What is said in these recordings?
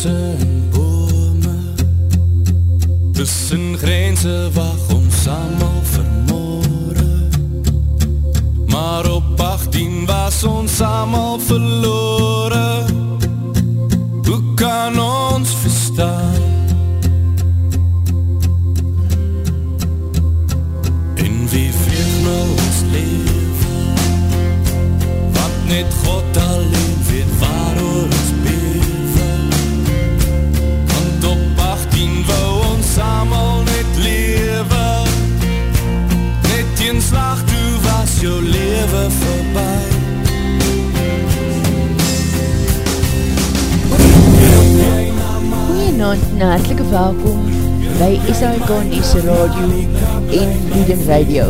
bosse en bome. Tussen grense wacht ons allemaal vermoorde Maar op 18 was ons allemaal verloore Goeienaand en hartelike welkom by SAIK Nies Radio en Freedom Radio.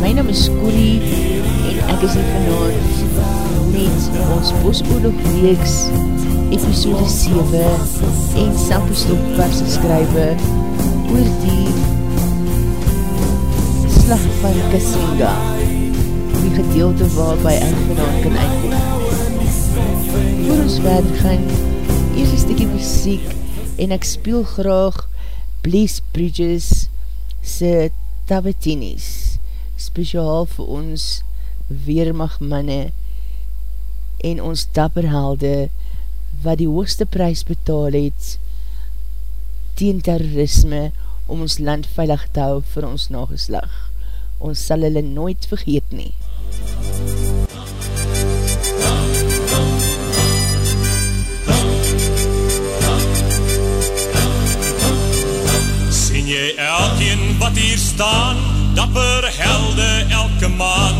My naam is Corrie en ek is hier vanavond met ons Bosoorlog reeks episode 7 en Sampostop verse skrywe oor die slag van Kasinga die gedeelte waarby ek vanavond kan uitkom. Voor ons verder gaan eers een stikkie muziek en ek speel graag Blaze Bridges se Tabatinis speciaal vir ons Weermachtmanne en ons dapperhelde wat die hoogste prijs betaal het teen terrorisme om ons land veilig te hou vir ons nageslag. Ons sal hulle nooit vergeet nie. Elkeen wat hier staan, dapper helde elke man,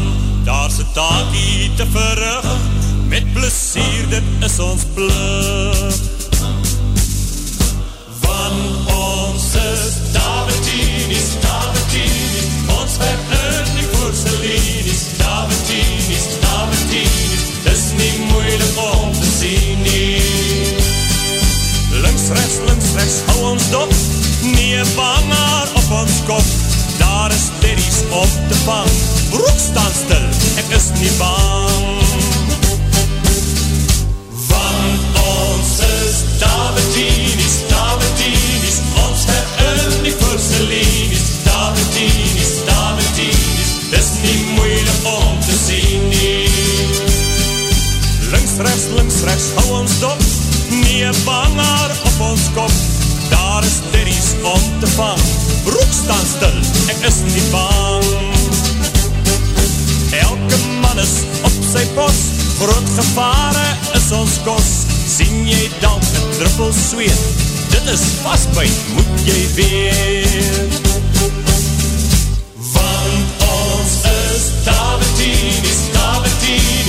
daar se taakie te verrug, met plesier dit is ons plug. Van ons is Davidinis, Davidinis, kop, daar is berries op te vang, broek staan stil, ek is nie bang. Want ons is Davidinis, Davidinis, ons verin die voorselinis, Davidinis, Davidinis, dis nie moeilik om te sien nie. Links, rechts, links, rechts, hou ons dop, nie een banger op ons kop, daar is dirries om te vang, staan stil, ek is nie bang. Elke man is op sy pos, groot gevare is ons kos, sien jy dan een druppel zweet, dit is vastbuit, moet jy weet. Want ons is Davidinis, Davidinis,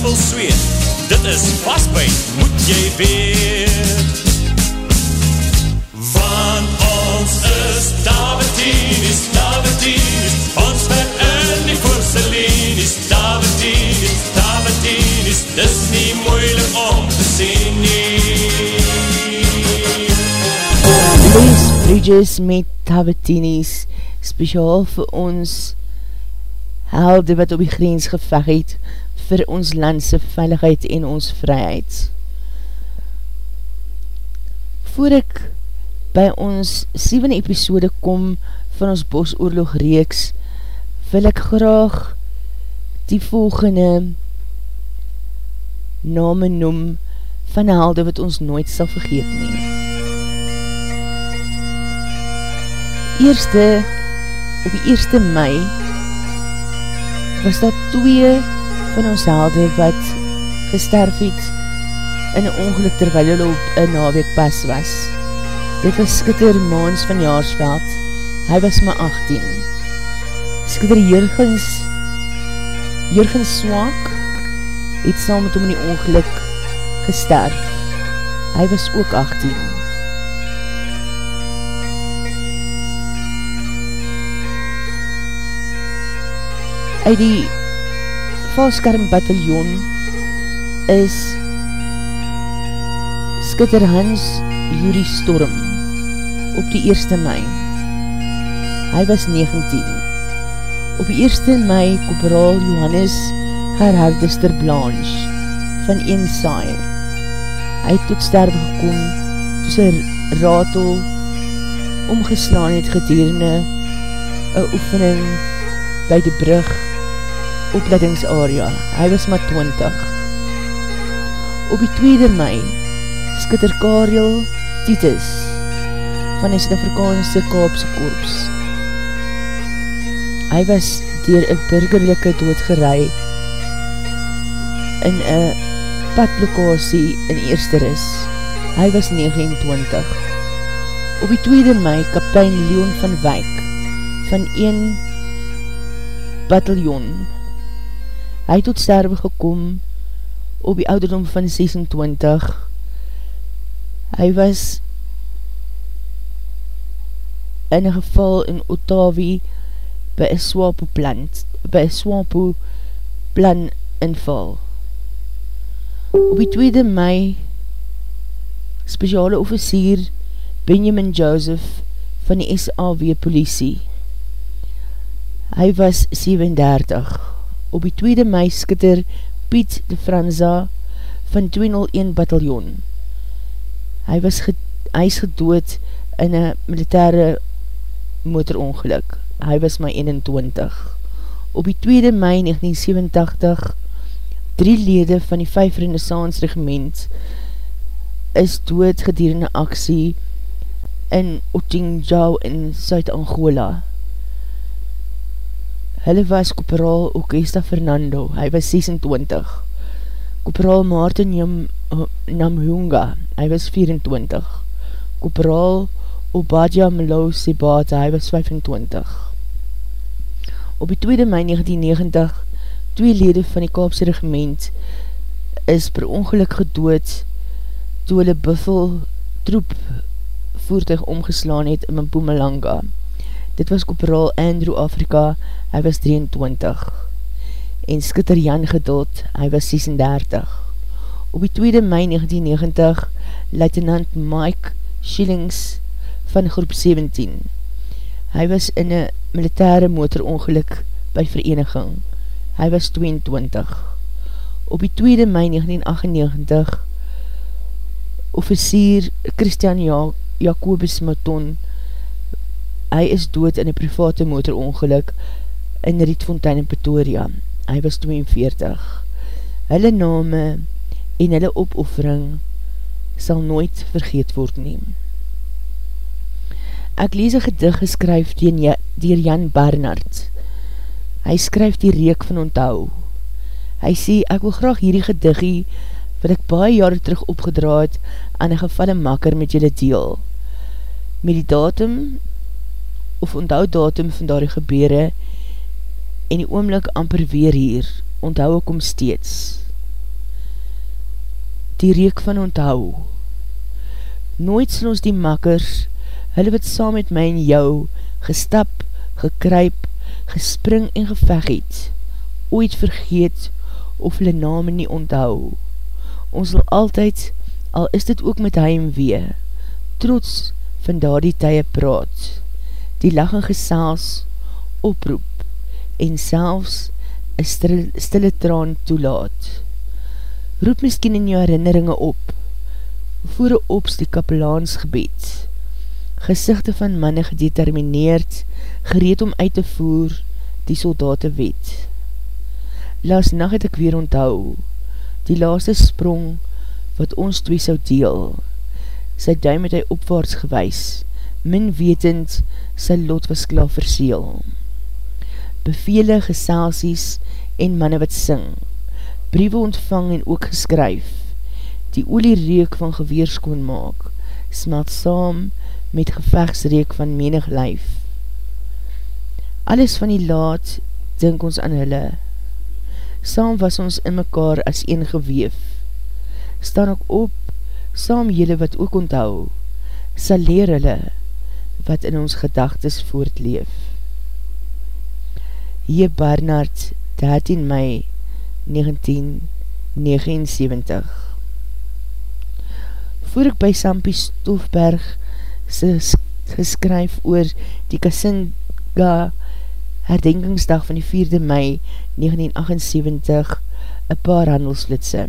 druppel zweet, dit is vastbuit, moet jy weet. Van ons is Davidinis, Davidinis, ons verin die voorselinis, Davidinis, Davidinis, dis nie moeilik om te sien nie. Blaze Bridges met Tabatinis speciaal vir ons helde wat op die grens geveg het vir ons landse veiligheid en ons vryheid. Voor ek by ons 7 episode kom van ons bosoorlog reeks, wil ek graag die volgende name noem van helde wat ons nooit sal vergeet neem. Eerste, op die 1 mei, was dat twee van ons helde wat gesterf het in een ongeluk terwijl hulle op een naweek pas was. Dit was skitter Maans van Jaarsveld. Hy was maar 18. Skitter Jurgens Jurgens Swaak het saam met hom in die ongeluk gesterf. Hy was ook 18. Uit die Valskerm Bataljon is Skitter Hans Juri Storm op die 1 mei. Hy was 19. Op die 1 mei Kobraal Johannes Gerhardester Blanche van een saai. Hy het tot sterwe gekom toe sy ratel omgeslaan het gedurende een oefening by die brug opleidingsarea. Hy was maar 20. Op die 2 mei skitter Karel Titus van die Suid-Afrikaanse Kaapse Korps. Hy was dier een burgerlijke doodgerei in een padlokasie in Eersteris. Hy was 29. Op die 2 mei kaptein Leon van Wyk van 1 bataljon. Hy tot sterwe gekom op die ouderdom van 26. Hy was in een geval in Otawi by een swapo plant, by een swapo plan inval. Op die 2 mei speciale officier Benjamin Joseph van die SAW politie. Hy was 37. Op die 2 mei skitter Piet de Franza van 201 bataljon. Hy was ge, hy is gedood in een militaire motorongeluk. Hy was my 21. Op die 2 mei 1987 drie lede van die 5 renaissance regiment is dood gedurende aksie in Otingjau in Zuid-Angola. Hulle was Koperaal Okesta Fernando, hy was 26. Koperaal Martin Namhunga, hy was 24. Koperaal Obadja Melo Sebata, hy was 25. Op die 2 mei 1990, twee lede van die Kaapse regiment is per ongeluk gedood toe hulle buffel troep voertuig omgeslaan het in Mpumalanga. Dit was koperaal Andrew Afrika, hy was 23. En skitter Jan Geduld, hy was 36. Op die 2 mei 1990, luitenant Mike Schillings van groep 17. Hy was in een militaire motorongeluk by vereniging. Hy was 22. Op die 2 mei 1998, officier Christian ja Jacobus Maton, hy is dood in een private motorongeluk in Rietfontein in Pretoria. Hy was 42. Hulle name en hulle opoffering sal nooit vergeet word neem. Ek lees een gedig geskryf dier Jan Barnard. Hy skryf die reek van onthou. Hy sê, ek wil graag hierdie gediggie wat ek baie jare terug opgedraad aan een gevalle makker met julle deel. Met die datum of onthou datum van daar gebeure en die oomlik amper weer hier, onthou ek om steeds. Die reek van onthou. Nooit sal ons die makkers, hulle wat saam met my en jou, gestap, gekryp, gespring en geveg het, ooit vergeet of hulle name nie onthou. Ons sal altyd, al is dit ook met hy en wee, trots van daar die tye praat die lach en gesels oproep en selfs een stille, traan toelaat. Roep miskien in jou herinneringe op, voer ops die kapelaansgebed, gezichte van manne gedetermineerd, gereed om uit te voer die soldate wet. Laas nacht het ek weer onthou, die laaste sprong wat ons twee sou deel, sy duim het hy opwaarts gewys, min wetend sy lot was klaar verseel. Bevele, geselsies en manne wat sing, briewe ontvang en ook geskryf, die oliereek van geweerskoon maak, smelt saam met gevechtsreek van menig lyf. Alles van die laat, dink ons aan hulle, saam was ons in mekaar as een geweef, staan ook op, saam jylle wat ook onthou, sal leer hulle, wat in ons gedagtes voortleef. Hier Barnard, 13 mei 1990 79. Voor ek by Sampie Stofberg geskryf oor die Kasinga herdenkingsdag van die 4de mei 1978 een paar handelsflitse.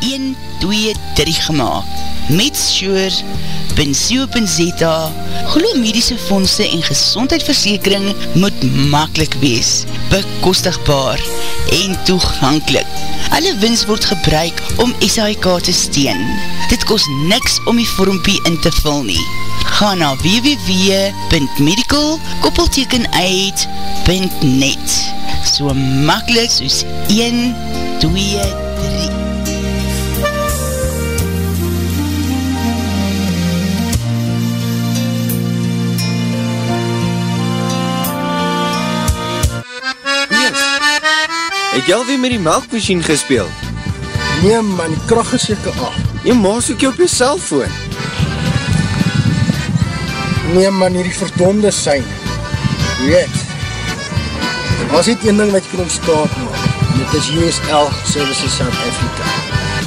1, 2, 3 gemaakt. Metshoe.co.za Glo medische fondse en gezondheidsversekering moet makkelijk wees, bekostigbaar en toegankelijk. Alle wins word gebruik om SHK te steen. Dit kost niks om die vormpie in te vul nie. Ga na www.medical-uit.net So makkelijk soos 1, 2, 3 Het jy alweer met die melkmachine gespeeld? Nee man, die kracht is jyke af. Jy maas ook jy op jy cellfoon. Nee man, hierdie verdonde sein. Weet, was dit een ding wat jy kan ontstaan maak. En dit is USL Services South Africa.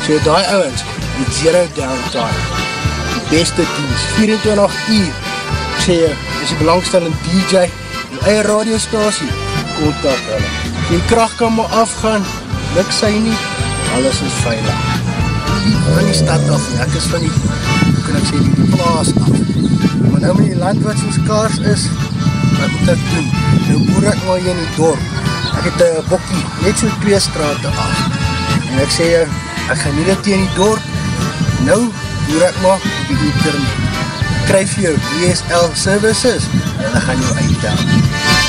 So die ouwens, die zero downtime. Die beste dienst, 24 uur. Ek sê jy, is die belangstellende DJ, die eie radiostasie, kontak hulle die kracht kan maar afgaan, luk sy nie, alles is veilig. Van die stad af, ek is van die, hoe kan ek sê, die plaas af. Maar nou met die land wat soos kaars is, wat moet ek doen? Nou boer ek maar hier in die dorp. Ek het een bokkie, net so twee straten af. En ek sê, ek gaan nie hier in die dorp, nou boer ek maar op die internet. Kryf jou DSL services, en ek gaan jou uitdaan.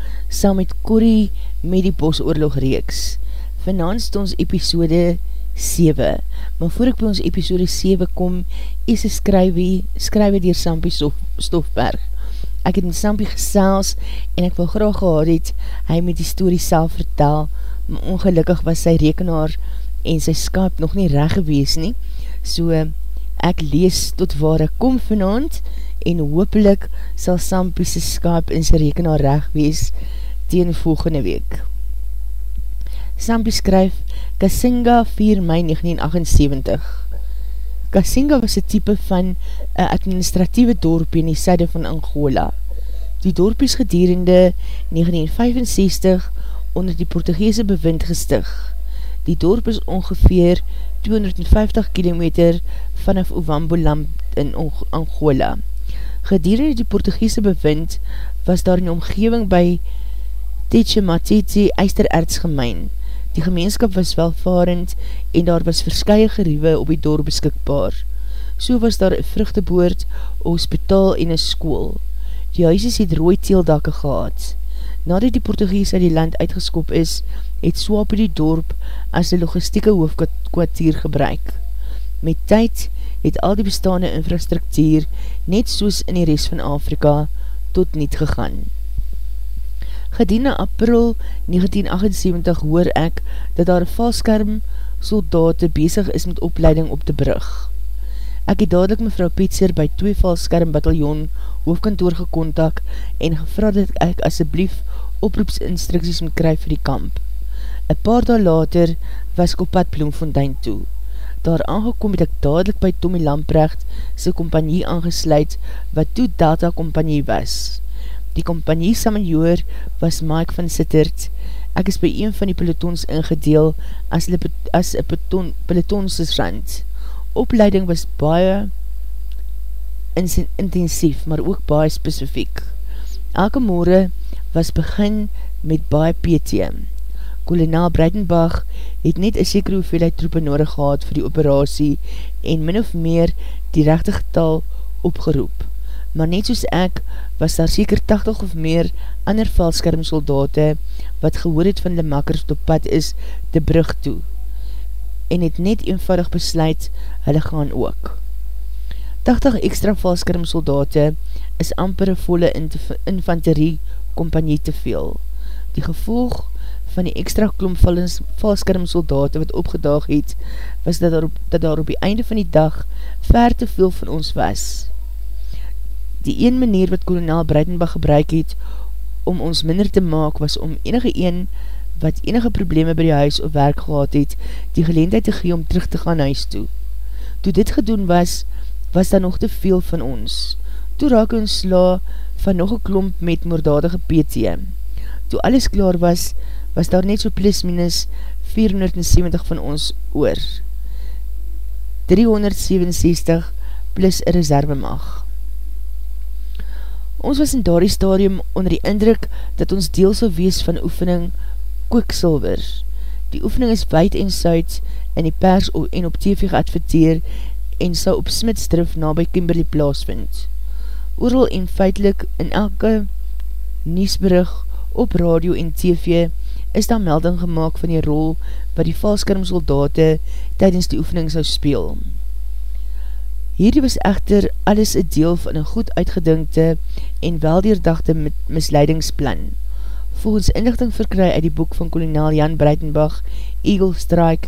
saam met Corrie met die Bosoorlog reeks. Vanavond is ons episode 7. Maar voor ek by ons episode 7 kom, is een skrywie, skrywie dier Sampie Stof, Stofberg. Ek het met Sampie gesels en ek wil graag gehad het, hy met die story self vertel, maar ongelukkig was sy rekenaar en sy Skype nog nie reg gewees nie. So, ek lees tot waar ek kom vanavond en hoopelik sal Sampie sy Skype in sy rekenaar reg wees teen volgende week. Sampie skryf Kasinga 4 mei 1978 Kasinga was een type van een administratieve dorp in die syde van Angola. Die dorp is gedierende 1965 onder die Portugese bewind gestig. Die dorp is ongeveer 250 kilometer vanaf Ovambo land in Angola. Gedurende die Portugese bewind was daar in die omgeving by Tetje Matete eistererts gemeen. Die gemeenskap was welvarend en daar was verskye geriewe op die dorp beskikbaar. So was daar een vruchteboord, een hospitaal en een school. Die huises het rooi teeldakke gehad. Nadat die Portugees uit die land uitgeskop is, het Swapo die dorp as die logistieke hoofdkwartier gebruik. Met tyd het al die bestaande infrastruktuur net soos in die rest van Afrika tot niet gegaan. Gediene april 1978 hoor ek dat daar valskerm soldate bezig is met opleiding op de brug. Ek het dadelijk mevrou Pietser by twee valskerm bataljon hoofdkantoor gekontak en gevra dat ek asjeblief oproepsinstructies moet kry vir die kamp. Een paar daal later was ek op pad Bloemfontein toe daar aangekom het ek dadelijk by Tommy Lamprecht sy compagnie aangesluit wat toe Delta compagnie was. Die compagnie samenjoor was Mike van Sittert. Ek is by een van die pelotons ingedeel as, as een peloton, pelotonsrand. Opleiding was baie intensief, maar ook baie specifiek. Elke morgen was begin met baie PTM. Kolonel Breitenbach het net een sekere hoeveelheid troepen nodig gehad vir die operatie en min of meer die rechte getal opgeroep. Maar net soos ek, was daar seker 80 of meer ander valskermsoldate wat gehoor het van die makkers op pad is te brug toe en het net eenvoudig besluit hulle gaan ook. 80 extra valskermsoldate is amper een volle infanterie kompanie te veel. Die gevolg van die extra klomp valskermsoldate wat opgedaag het, was dat daar, op, dat daar op die einde van die dag ver te veel van ons was. Die een manier wat kolonel Breitenbach gebruik het om ons minder te maak, was om enige een wat enige probleme by die huis of werk gehad het, die geleendheid te gee om terug te gaan huis toe. Toe dit gedoen was, was daar nog te veel van ons. Toe raak ons sla van nog een klomp met moordadige PT. Toe alles klaar was, was daar net so plus minus 470 van ons oor. 367 plus een reserve mag. Ons was in daardie stadium onder die indruk dat ons deel sal wees van oefening Quicksilver. Die oefening is wijd en suid in die pers en op TV geadverteer en sal op Smitsdrift na by Kimberley plaasvind. Ooral en feitlik in elke niesberig op radio en TV is daar melding gemaakt van die rol wat die valskermsoldate tydens die oefening sou speel. Hierdie was echter alles een deel van een goed uitgedinkte en weldeerdachte misleidingsplan. Volgens inlichting verkry uit die boek van kolonel Jan Breitenbach, Eagle Strike,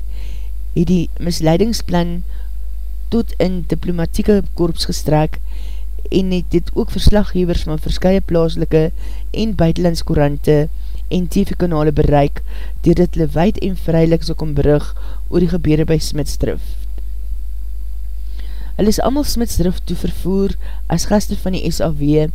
het die misleidingsplan tot in diplomatieke korps gestrek en het dit ook verslaggevers van verskye plaaslike en buitenlandskorante en TV-kanale bereik, dier dit hulle wijd en vrylik so kom brug oor die gebede by Smitsdrift. Hulle is allemaal Smitsdrift toe vervoer as gasten van die SAW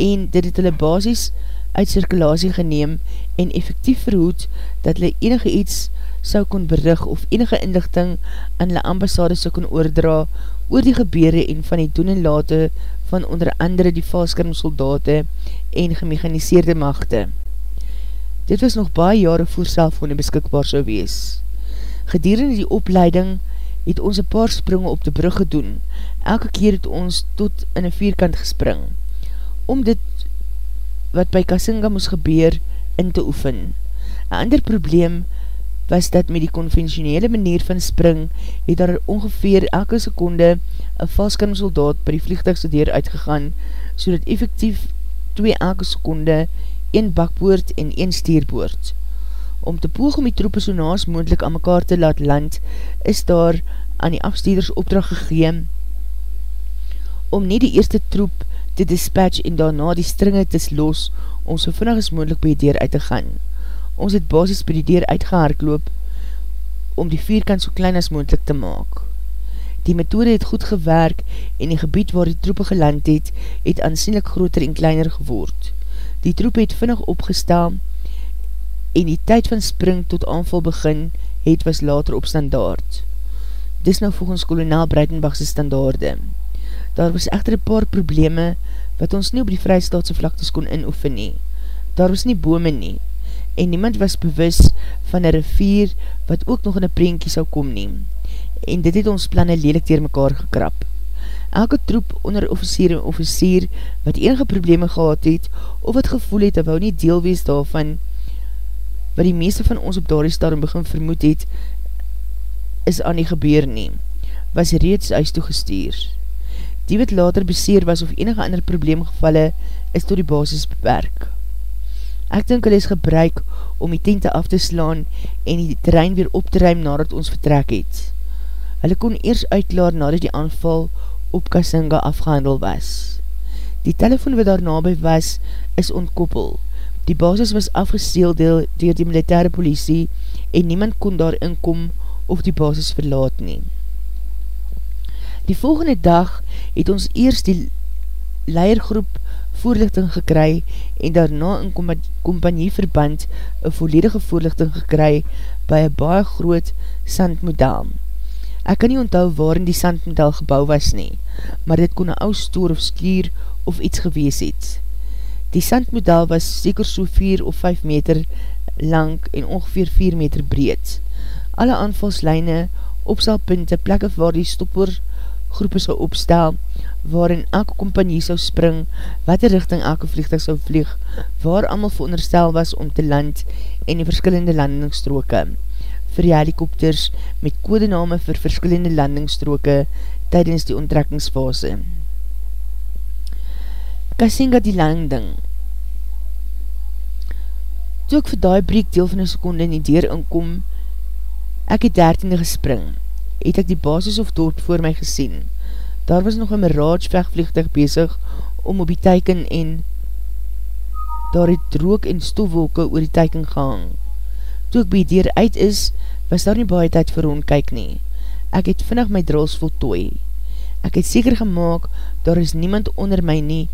en dit het hulle basis uit circulatie geneem en effectief verhoed dat hulle enige iets sou kon berig of enige inlichting aan hulle ambassade sou kon oordra oor die gebeure en van die doen en late van onder andere die valskermsoldate en gemechaniseerde machte. Dit was nog baie jare voor selfone beskikbaar sou wees. Gedurende die opleiding het ons een paar springe op de brug gedoen. Elke keer het ons tot in een vierkant gespring. Om dit wat by Kasinga moes gebeur in te oefen. Een ander probleem was dat met die conventionele manier van spring het daar ongeveer elke seconde een valskan soldaat by die vliegtuigse deur uitgegaan, so dat effectief twee elke seconde een bakboord en een steerboord. Om te poog om die troepen so naas moendlik aan mekaar te laat land, is daar aan die afsteders opdracht gegeen om nie die eerste troep te dispatch en daarna die stringe te los om so vinnig as moendlik by die deur uit te gaan. Ons het basis by die deur uitgehaardloop om die vierkant so klein as moendlik te maak. Die methode het goed gewerk en die gebied waar die troepe geland het, het aansienlik groter en kleiner geword. Die troep het vinnig opgestaan en die tyd van spring tot aanval begin het was later op standaard. Dis nou volgens kolonel Breitenbachse standaarde. Daar was echter een paar probleme wat ons nie op die vrystaatse vlaktes kon inoefen nie. Daar was nie bome nie en niemand was bewus van een rivier wat ook nog in een prentjie sal kom neem. En dit het ons planne lelik dier mekaar gekrap. Elke troep onder officier en officier wat enige probleme gehad het of wat gevoel het dat wou nie deel wees daarvan wat die meeste van ons op daardie stadium begin vermoed het is aan die gebeur neem was reeds huis toegestuur. Die wat later beseer was of enige ander probleemgevalle is tot die basis beperk. Ek dink hulle is gebruik om die tente af te slaan en die terrein weer op te ruim nadat ons vertrek het. Hulle kon eers uitklaar nadat die aanval op Kasinga afgehandel was. Die telefoon wat daar nabij was, is ontkoppel. Die basis was afgesteel deel dier die militaire politie en niemand kon daar inkom of die basis verlaat nie. Die volgende dag het ons eers die leiergroep voorlichting gekry en daarna in compagnieverband een volledige voorlichting gekry by een baie groot sandmodel. Ek kan nie onthou waarin die sandmodel gebouw was nie, maar dit kon een ou stoor of skier of iets gewees het. Die sandmodel was seker so 4 of 5 meter lang en ongeveer 4 meter breed. Alle aanvalslijne, opstelpunte, plekke waar die stopper groepe sal opstel, waarin elke kompanie sal spring, wat die richting elke vliegtuig sal vlieg, waar allemaal veronderstel was om te land en die verskillende landingsstroke vir die helikopters met kodename vir verskillende landingsstroke tydens die onttrekkingsfase. Kasinga die landing Toe ek vir die breek deel van een seconde in die deur inkom, ek het dertiende gespring, het ek die basis of dorp voor my gesien. Daar was nog een Mirage vechtvliegtuig bezig om op die teiken en daar het rook en stofwolke oor die teiken gehang. Toe ek by die deur uit is, was daar nie baie tyd vir rondkyk nie. Ek het vinnig my drils voltooi. Ek het seker gemaakt, daar is niemand onder my nie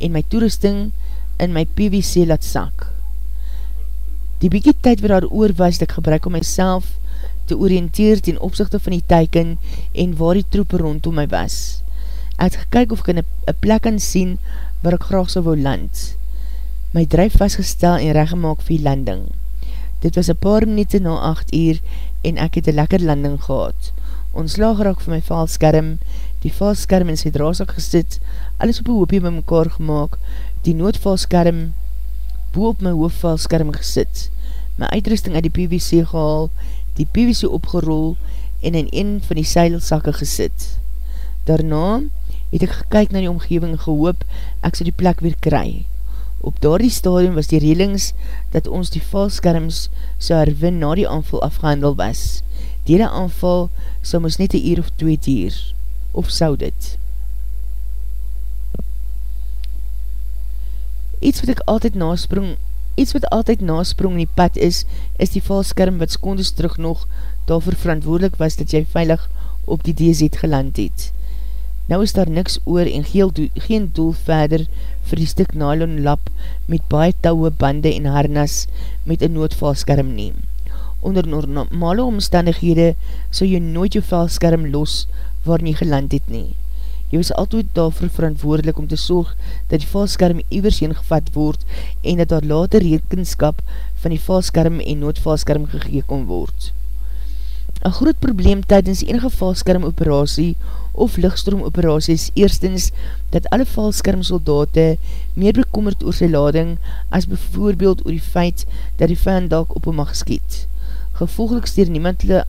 en my toerusting in my PVC laat sak. Die bykie tyd wat daar oor was, ek gebruik om myself te oriënteer ten opzichte van die teiken en waar die troepen rondom my was. Ek het gekyk of ek in een plek kan sien waar ek graag sal wou land. My drijf was gestel en reggemaak vir die landing. Dit was een paar minuut na 8 uur en ek het een lekker landing gehad. Ons lag raak vir my valskerm, die valskerm in sy draasak gesit, alles op een hoopie by mekaar gemaakt, die noodvalskerm boe op my hoofdvalskerm gesit, my uitrusting uit die PVC gehaal, die PVC opgerol en in een van die seilsakke gesit. Daarna het ek gekyk na die omgeving gehoop, ek sal die plek weer kry. Op daardie stadium was die relings dat ons die valskerms sou herwin na die aanval afgehandel was. Dede aanval sou ons net een uur of twee dier. Of sou dit? Iets wat ek altyd nasprong, iets wat altyd nasprong in die pad is, is die valskerm wat secondes terug nog daarvoor verantwoordelik was dat jy veilig op die DZ geland het. Nou is daar niks oor en geen doel verder vir die stuk nylon lap met baie touwe bande en harnas met een noodvalskerm neem. Onder normale omstandighede sal jy nooit jou valskerm los waar nie geland het nie. Jy is altyd daarvoor verantwoordelik om te sorg dat die valskerm heen gevat word en dat daar later rekenskap van die valskerm en noodvalskerm gegeekom word. Een groot probleem tydens enige valskerm operatie of lichtstroom operatie is eerstens dat alle valskermsoldate meer bekommerd oor sy lading as bijvoorbeeld oor die feit dat die vijand dalk op hom mag skiet. Gevolgelik steer niemand hulle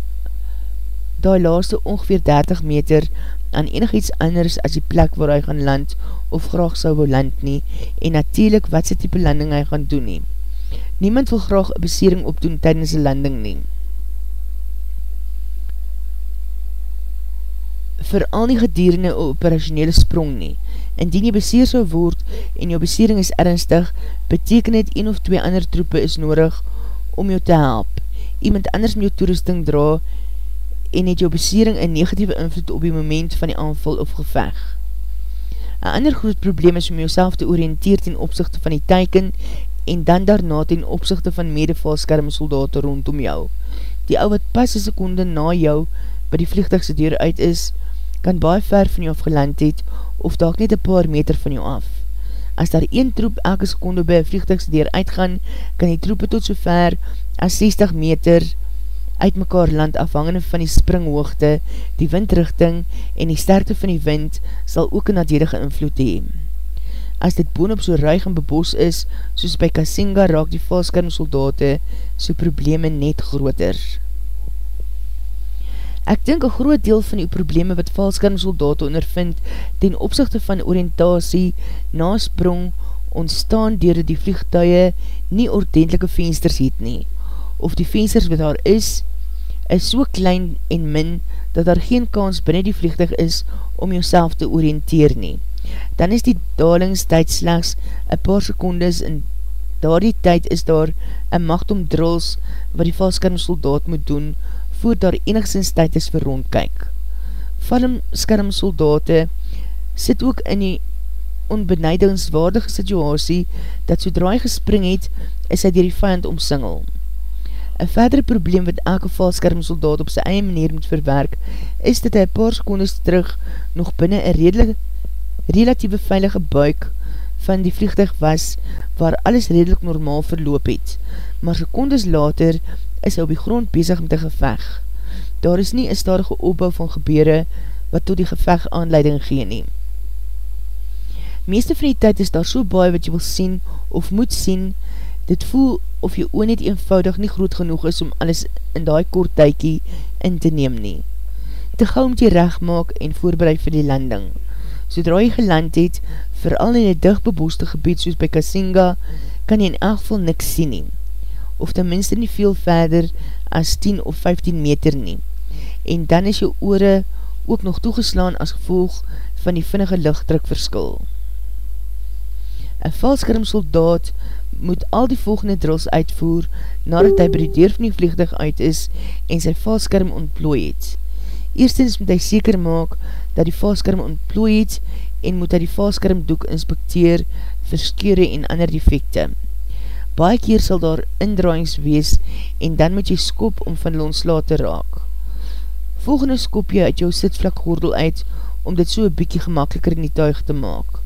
die laaste ongeveer 30 meter aan enig iets anders as die plek waar hy gaan land of graag sou wil land nie en natuurlijk wat sy type landing hy gaan doen nie. Niemand wil graag een besering opdoen tydens die landing neem. Vooral nie gedierende operationele sprong nie. Indien jy beseer sal word en jou besering is ernstig, beteken het een of twee ander troepe is nodig om jou te help. Iemand anders met jou toerusting dra en het jou besering een negatieve invloed op die moment van die aanval of geveg. Een ander groot probleem is om jouself te oriënteer ten opzichte van die teiken en dan daarna ten opzichte van medevalskerm soldaten rondom jou. Die ou wat pas een seconde na jou by die vliegtuigse deur uit is, kan baie ver van jou afgeland het, of dalk net een paar meter van jou af. As daar een troep elke seconde by een vliegtuigsdeur uitgaan, kan die troepe tot so ver as 60 meter uit mekaar land afhangende van die springhoogte, die windrichting en die sterkte van die wind sal ook een nadelige invloed hee. As dit boon op so ruig en bebos is, soos by Kasinga raak die valskermsoldate so probleme net groter. Ek dink een groot deel van die probleme wat valskermsoldate ondervind ten opzichte van oriëntasie nasprong ontstaan dier die vliegtuie nie ordentelike vensters het nie. Of die vensters wat daar is, is so klein en min dat daar geen kans binnen die vliegtuig is om jouself te oriënteer nie. Dan is die dalingstijd slechts een paar secondes en daar die tyd is daar een macht om drills wat die valskermsoldaat moet doen voor daar enigszins tyd is vir rondkyk. Valmskermsoldate sit ook in die onbeneidingswaardige situasie dat sodra hy gespring het, is hy dier die vijand omsingel. Een verdere probleem wat elke valskermsoldaat op sy eie manier moet verwerk, is dat hy paar secondes terug nog binnen een redelijk, relatieve veilige buik van die vliegtuig was waar alles redelijk normaal verloop het, maar secondes later is hy op die grond bezig met die geveg. Daar is nie een stadige opbouw van gebeure wat tot die geveg aanleiding gee nie. Meeste van die tyd is daar so baie wat jy wil sien of moet sien, dit voel of jy oon net eenvoudig nie groot genoeg is om alles in die kort tykie in te neem nie. Te gauw moet jy recht maak en voorbereid vir die landing. Zodra jy geland het, vooral in die dichtbeboeste gebied soos by Kasinga, kan jy in elk geval niks sien nie. Of tenminste nie veel verder as 10 of 15 meter nie. En dan is jou oore ook nog toegeslaan as gevolg van die vinnige lichtdruk verskil. Een valskerm soldaat moet al die volgende drills uitvoer nadat hy by die deur van die vliegtuig uit is en sy valskerm ontplooi het. Eerstens moet hy seker maak dat die valskerm ontplooi het en moet hy die valskerm doek inspecteer vir skere en ander defecte. Baie keer sal daar indraaiings wees en dan moet jy skop om van die ontslaat te raak. Volgende skop jy uit jou sitvlak gordel uit om dit so bykie gemakkeliker in die tuig te maak.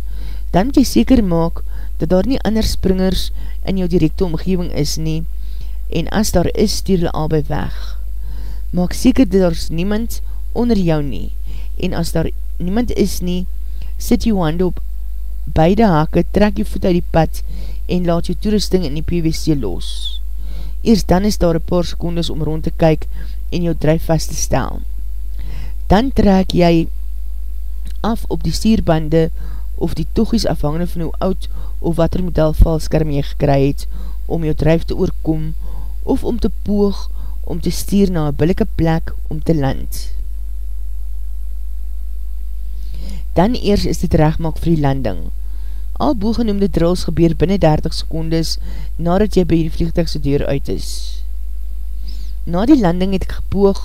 Dan moet jy seker maak dat daar nie ander springers in jou directe omgeving is nie en as daar is, stuur hulle albei weg. Maak seker dat daar is niemand onder jou nie en as daar niemand is nie, sit jou hand op beide hake, trek jou voet uit die pad en laat jou toerusting in die PVC los. Eerst dan is daar een paar secondes om rond te kyk en jou drijf vast te stel. Dan trek jy af op die stierbande of die togies afhangende van hoe oud of wat er model valskerm jy gekry het om jou drijf te oorkom of om te poog om te stier na een billike plek om te land. Dan eers is dit rechtmak vir die landing. Al boegenoemde drills gebeur binnen 30 secondes nadat jy by die vliegtuigse deur uit is. Na die landing het ek gepoog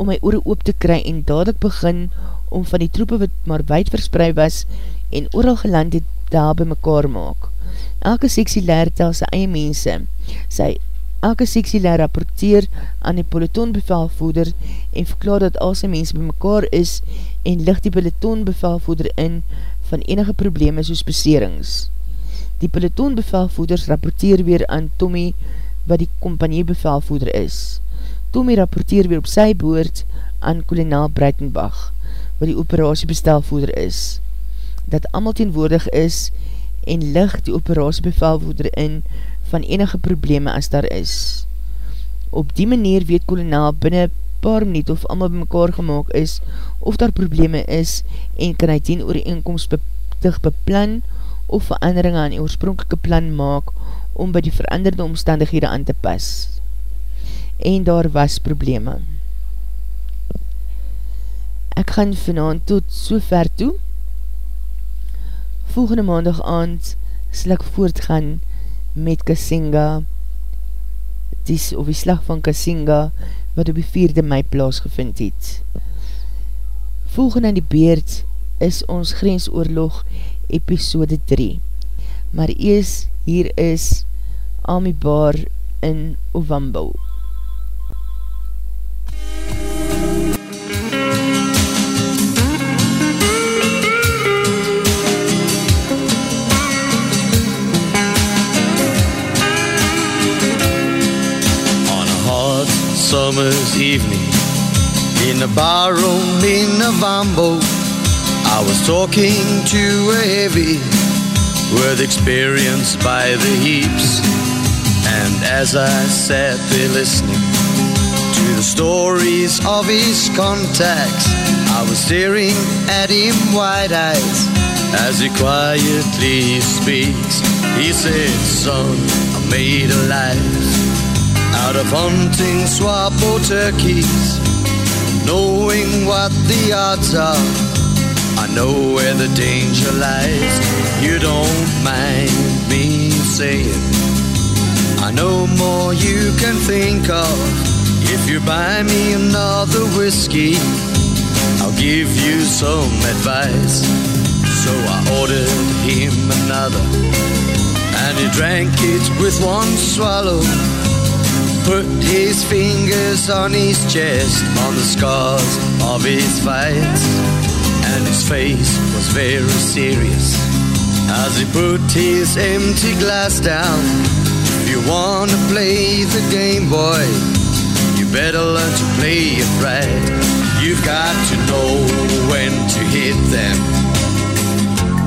om my oore oop te kry en dadelijk begin om van die troepe wat maar wijd verspreid was en ooral geland het daar by mekaar maak. Elke seksie leer tel sy eie mense. Sy elke seksie leer rapporteer aan die pelotonbevelvoeder en verklaar dat al sy mense by mekaar is en licht die pelotonbevelvoeder in van enige probleme soos beserings. Die pelotonbevelvoeders rapporteer weer aan Tommy wat die companiebevelvoeder is. Tommy rapporteer weer op sy boord aan kolonel Breitenbach wat die operatiebestelvoeder is dat amal teenwoordig is en lig die operasiebevelvoeder in van enige probleme as daar is. Op die manier weet kolonel binnen paar minuut of amal by mekaar gemaakt is of daar probleme is en kan hy dien oor die inkomst beptig beplan of verandering aan die oorspronkelike plan maak om by die veranderde omstandighede aan te pas. En daar was probleme. Ek gaan vanavond tot so ver toe volgende maandag aand sal ek voortgaan met Kasinga die, of die slag van Kasinga wat op die 4de mei plaasgevind het. Volgende aan die beerd is ons grensoorlog episode 3 maar ees hier is Amibar in Ovambo. Summer's evening in a bar room in Novambo. I was talking to a heavy with experience by the heaps. And as I sat there listening to the stories of his contacts, I was staring at him wide eyes as he quietly speaks. He said, Son, I made a life out of hunting swap or turkeys, knowing what the odds are. I know where the danger lies. You don't mind me saying, I know more you can think of. If you buy me another whiskey, I'll give you some advice. So I ordered him another, and he drank it with one swallow put his fingers on his chest, on the scars of his fights. And his face was very serious As he put his empty glass down, if you wanna play the game, boy, you better learn to play it right. You've got to know when to hit them,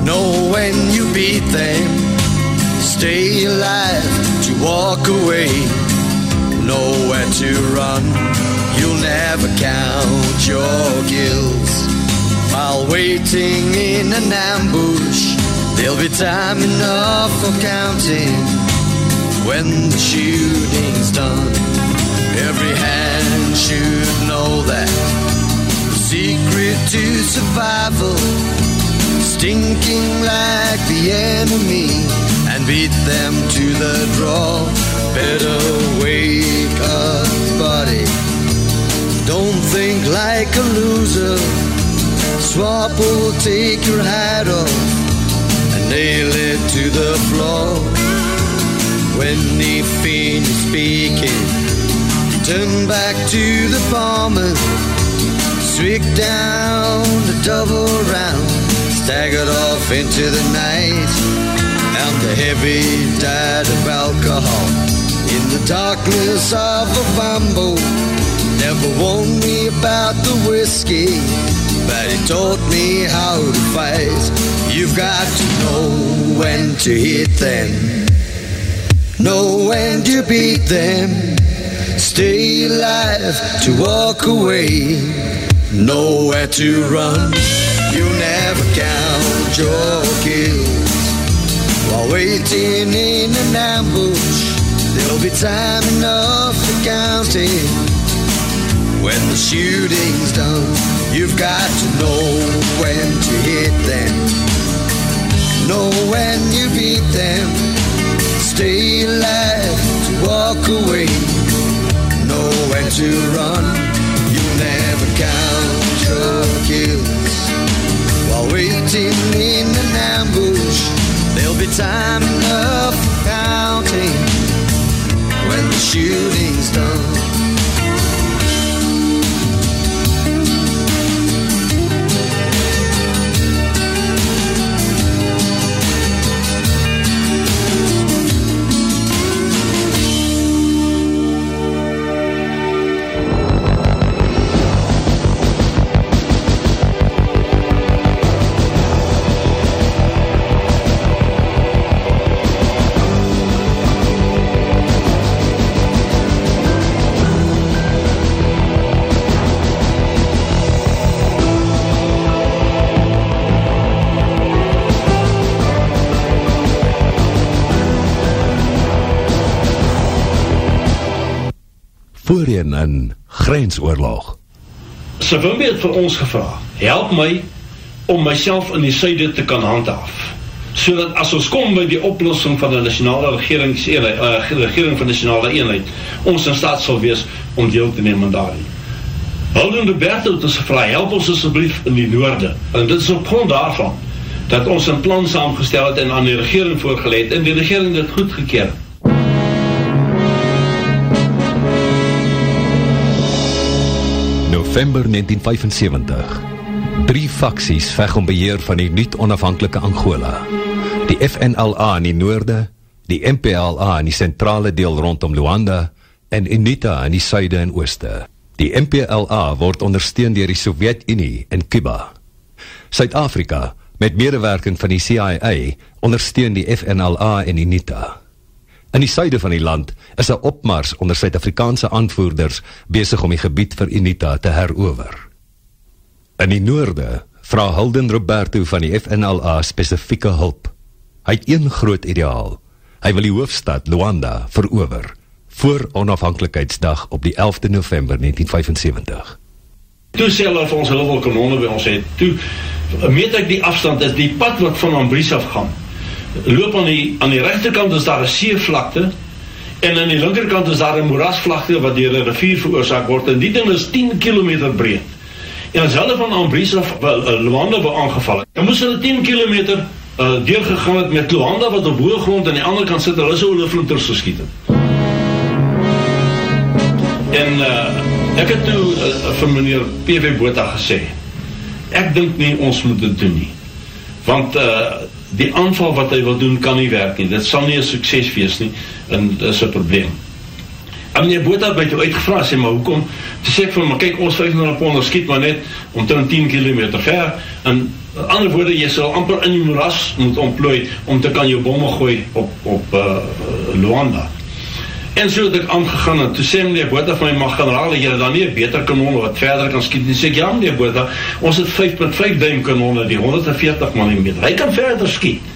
know when you beat them, stay alive to walk away, know where to run. You'll never count your kills while waiting in an ambush. There'll be time enough for counting when the shooting's done. Every hand should know that the secret to survival, stinking like the enemy, and beat them to the draw. Better wake up, buddy. Don't think like a loser. Swap will take your hat off and nail it to the floor. When he finished speaking, he turned back to the farmer, swig down the double round, staggered off into the night, and the heavy died of alcohol the darkness of a bamboo. Never warned me about the whiskey, but he taught me how to fight. You've got to know when to hit them, know when to beat them, stay alive to walk away, know where to run. You never count your kills while waiting in an ambush. There'll be time enough for counting when the shooting's done. You've got to know when to hit them, know when you beat them, stay alive to walk away, know when to run. Grensoorlog. Savimbi het vir ons gevra, help my om myself in die suide te kan handhaaf. Sodat as ons kom by die oplossing van die nasionale regeringseenheid, uh, regering van nasionale eenheid, ons in staat sal wees om deel te neem aan daarin. Holden Roberto het ons gevra, help ons asseblief in die noorde. En dit is op grond daarvan dat ons een plan saamgestel het en aan die regering voorgeleid en die regering dit goedgekeer November 1975. Drie faksies veg om beheer van die nuut onafhanklike Angola. Die FNLA in die noorde, die MPLA in die sentrale deel rondom Luanda en UNITA in die suide en ooste. Die MPLA word ondersteun deur die Sowjetunie en Cuba. Suid-Afrika, met medewerking van die CIA, ondersteun die FNLA en UNITA. In die suide van die land is 'n opmars onder Suid-Afrikaanse aanvoerders besig om die gebied vir UNITA te herower. In die noorde vra Hilden Roberto van die FNLA spesifieke hulp. Hy het een groot ideaal. Hy wil die hoofstad Luanda verower voor onafhanklikheidsdag op die 11de November 1975. Toe sê hulle vir ons hulle wil kanonne by ons hê. Toe meet ek die afstand is die pad wat van Ambries af gaan loop aan die, aan die rechterkant is daar een seevlakte en aan die linkerkant is daar een moerasvlakte wat dier een rivier veroorzaak word en die ding is 10 kilometer breed en as hulle van Ambries af uh, Luanda wil aangevallen dan moes hulle 10 kilometer uh, deurgegaan het met Luanda wat op hoge grond en die andere kant sit hulle so hulle vloenters geskiet het en uh, ek het toe uh, vir meneer P.W. Bota gesê ek dink nie ons moet dit doen nie want uh, die aanval wat hy wil doen kan nie werk nie. Dit sal nie 'n sukses wees nie en dit is 'n probleem. En meneer Botha het my toe uitgevra sê maar hoekom? Sê ek vir maar kyk ons 500 pond skiet maar net omtrent 10 km ver en ander woorde jy sal amper in die moeras moet ontplooi om te kan jou bomme gooi op op uh, Luanda. En so het ek aangegaan en toe sê meneer Botha van my mag generaal jy dan nie beter kanon wat verder kan skiet nie. Sê ek ja meneer Botha, ons het 5.5 duim kanonne die 140 mm. Hy kan verder skiet.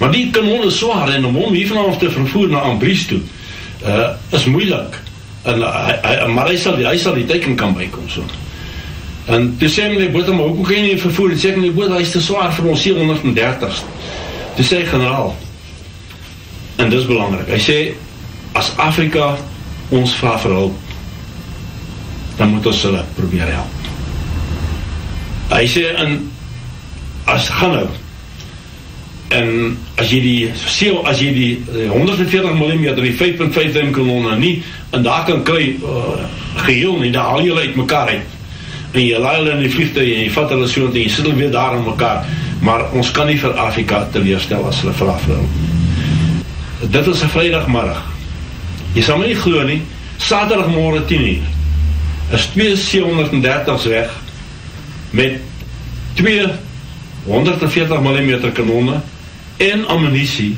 Maar die kanon is swaar en om hom hiervan af te vervoer na Ambries toe uh, is moeilik. En uh, hy, maar hy sal hy sal die teken kan bykom so. En toe sê meneer Botha maar hoekom kan jy nie vervoer? Sê ek meneer Botha hy is te swaar vir ons 730. Toe sê generaal en dis belangrik. Hy sê as Afrika ons vra vir hulp, dan moet ons hulle probeer help. Hy sê in as gaan nou en as jy die seel as jy die 140 mm die 5.5 mm kanonne nie en daar kan kry uh, geheel nie, dan haal jy hulle uit mekaar uit. En jy laai hulle in die vliegtuig en jy vat hulle so en jy sit hulle weer daar in mekaar. Maar ons kan nie vir Afrika teleerstel as hulle vra vir hulp. Dit is 'n Vrydagmiddag. Jy sal my nie glo nie. Saterdagmôre 10:00 is 2730 weg met twee 140 mm kanonne en ammunisie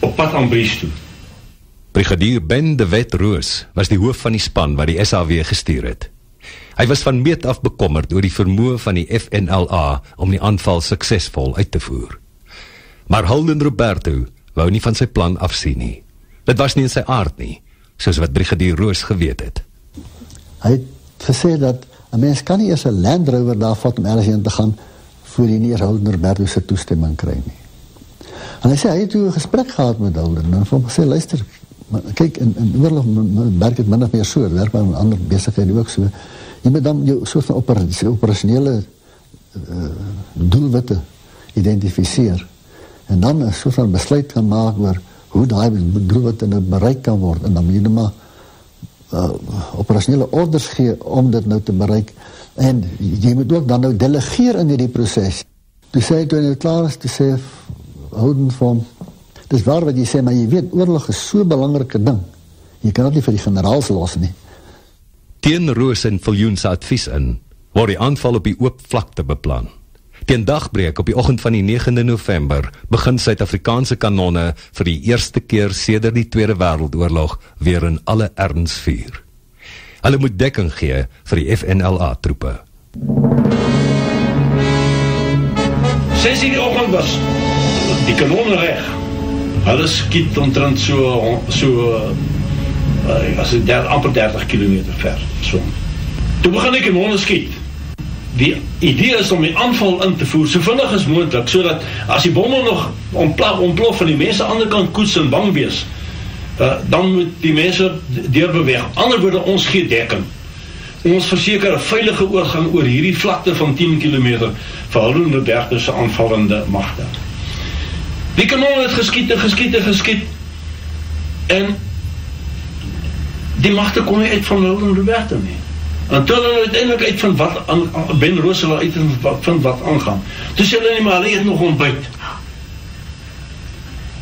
op pad aan Bries toe. Brigadier Ben de Wet Roos was die hoof van die span wat die SAW gestuur het. Hy was van meet af bekommerd oor die vermoë van die FNLA om die aanval suksesvol uit te voer. Maar Holden Roberto wou nie van sy plan afsien nie. Dit was nie in sy aard nie, soos wat Brigadier Roos geweet het. Hy het gesê dat 'n mens kan nie eers 'n Land Rover daar vat om ergens heen te gaan voor jy nie eers Holden Roberto se toestemming kry nie. En hy sê hy het toe 'n gesprek gehad met Holden en hom gesê luister, kyk in in oorlog werk dit min of meer so, werk maar met ander besighede ook so. Jy moet dan jou soort van operasionele uh, doelwitte identifiseer en dan 'n soort van besluit kan maak oor hoe daai doelwitte nou bereik kan word en dan moet jy net maar uh, operasionele orders gee om dit nou te bereik en jy moet ook dan nou delegeer in hierdie proses. Toe sê toe hy klaar is, toe sê houden van dis waar wat jy sê maar jy weet oorlog is so 'n belangrike ding. Jy kan dit nie vir die generaals los nie. Teen Roos en Viljoen se advies in word die aanval op die oop vlakte beplan. Teen dagbreek op die oggend van die 9de November begin Suid-Afrikaanse kanonne vir die eerste keer sedert die Tweede Wêreldoorlog weer in alle erns vuur. Hulle moet dekking gee vir die FNLA troepe. Ses in die oggend was die kanonne reg. Hulle skiet omtrent so so uh, as dit amper 30 km ver. So. Toe begin ek kanonne skiet die idee is om die aanval in te voer so vinnig as moontlik sodat as die bomme nog ontplof ontplof van die mense die ander kant koets en bang wees uh, dan moet die mense deur beweeg. Ander woorde ons gee dekking. Ons verseker 'n veilige oorgang oor hierdie vlakte van 10 km vir hulle berge se aanvallende magte. Die kanon het geskiet en geskiet en geskiet en die magte kom nie uit van hulle berge nie En toe hulle uiteindelik uit van wat aan Ben Rosela uit van wat aangaan. Toe sê hulle nie maar hulle het nog ontbyt.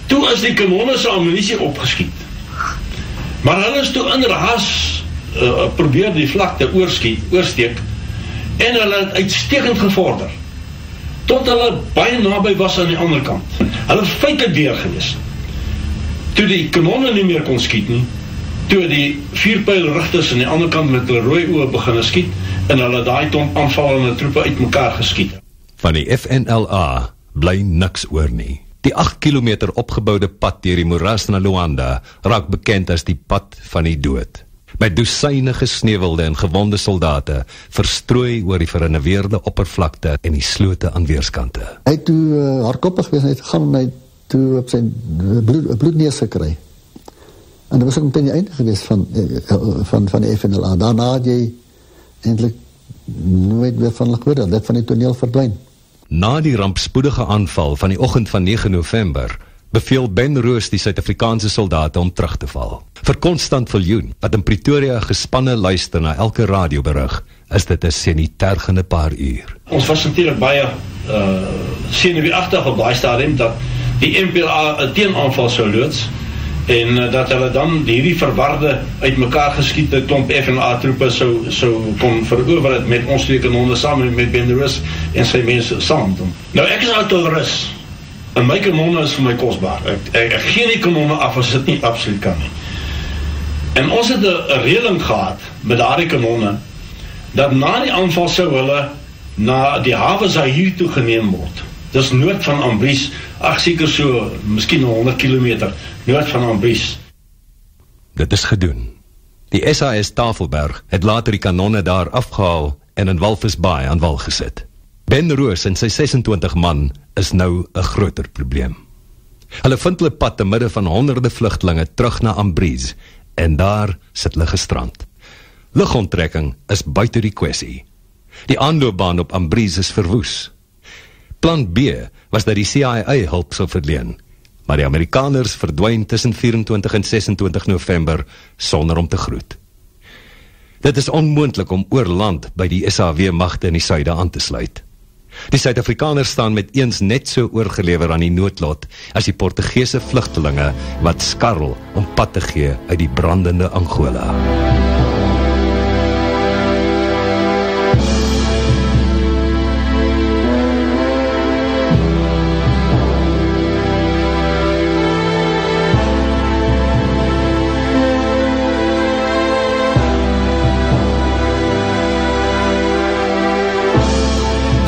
Toe is die kanonne se ammunisie opgeskiet. Maar hulle is toe in raas uh, probeer die vlakte oorskiet, oorsteek en hulle het uitstekend gevorder tot hulle baie naby was aan die ander kant. Hulle feite deur gewees. Toe die kanonne nie meer kon skiet nie, toe die vierpijlrichters aan die ander kant met hulle rooi oor begin skiet en hulle daai ton aanvallende troepe uit mekaar geskiet. Van die FNLA bly niks oor nie. Die 8 kilometer opgebouwde pad dier die moeras na Luanda raak bekend as die pad van die dood. Met dosyne gesnevelde en gewonde soldate verstrooi oor die verinneweerde oppervlakte en die slote aan weerskante. Hy het toe uh, hardkoppig gewees en hy het gaan hy toe op sy bloed, bloednees gekry. En dat was ook meteen die einde geweest van, eh, van, van die FNLA. Daarna had jy eindelijk nooit weer van gehoor, dat van die toneel verdwijn. Na die rampspoedige aanval van die ochend van 9 november, beveel Ben Roos die Suid-Afrikaanse soldaten om terug te val. Vir Constant Viljoen, wat in Pretoria gespanne luister na elke radioberig, is dit een senitergende paar uur. Ons was natuurlijk baie uh, senuweeachtig op daai stadium dat die MPLA 'n teenaanval sou loods en uh, dat hulle dan hierdie verwarde uitmekaar geskiete klomp FNA troepe sou sou kon verower het met ons twee kanonne saam met Ben Rus en sy mense saam doen. Nou ek is autoris. En my kanonne is vir my kosbaar. Ek ek, ek gee nie kanonne af as dit nie absoluut kan nie. En ons het 'n reëling gehad met daardie kanonne dat na die aanval sou hulle na die hawe Zaire toe geneem word. Dis noord van Ambries, ag seker so, miskien 100 km noord van Ambries. Dit is gedoen. Die SAS Tafelberg het later die kanonne daar afgehaal en in Walvisbaai aan wal gesit. Ben Roos en sy 26 man is nou 'n groter probleem. Hulle vind hulle pad te midde van honderde vlugtelinge terug na Ambries en daar sit hulle gestrand. Lugonttrekking is buite die kwessie. Die aanloopbaan op Ambries is verwoes. Plan B was dat die CIA hulp sou verleen, maar die Amerikaners verdwyn tussen 24 en 26 November sonder om te groet. Dit is onmoontlik om oor land by die SAW magte in die suide aan te sluit. Die Suid-Afrikaners staan met eens net so oorgelewer aan die noodlot as die Portugese vlugtelinge wat skarrel om pad te gee uit die brandende Angola.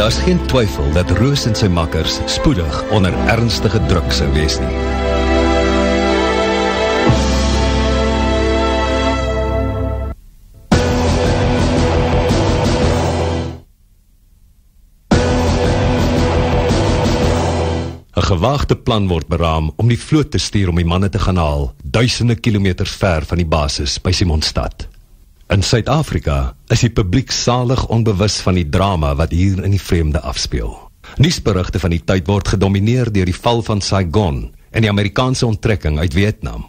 Daar is geen twyfel dat Roos en sy makkers spoedig onder ernstige druk sou wees nie. Gewaagde plan word beraam om die vloot te stuur om die manne te gaan haal, duisende kilometers ver van die basis by Simonstad. In Suid-Afrika is die publiek salig onbewus van die drama wat hier in die vreemde afspeel. Nuusberigte van die tyd word gedomineer deur die val van Saigon en die Amerikaanse onttrekking uit Vietnam.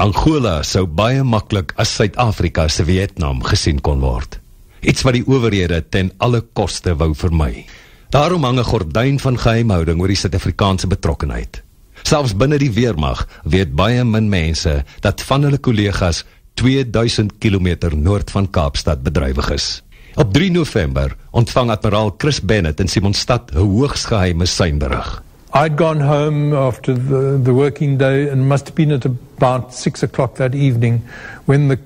Angola sou baie maklik as Suid-Afrika se Vietnam gesien kon word. Iets wat die owerhede ten alle koste wou vermy. Daarom hang 'n gordyn van geheimhouding oor die Suid-Afrikaanse betrokkenheid. Selfs binne die weermag weet baie min mense dat van hulle kollegas 2000 km noord van Kaapstad bedrywig is. Op 3 November ontvang admiraal Chris Bennett in Simonstad 'n hoogs geheime seinberig. I'd gone home after the, the working day and must have been at about six o'clock that evening when the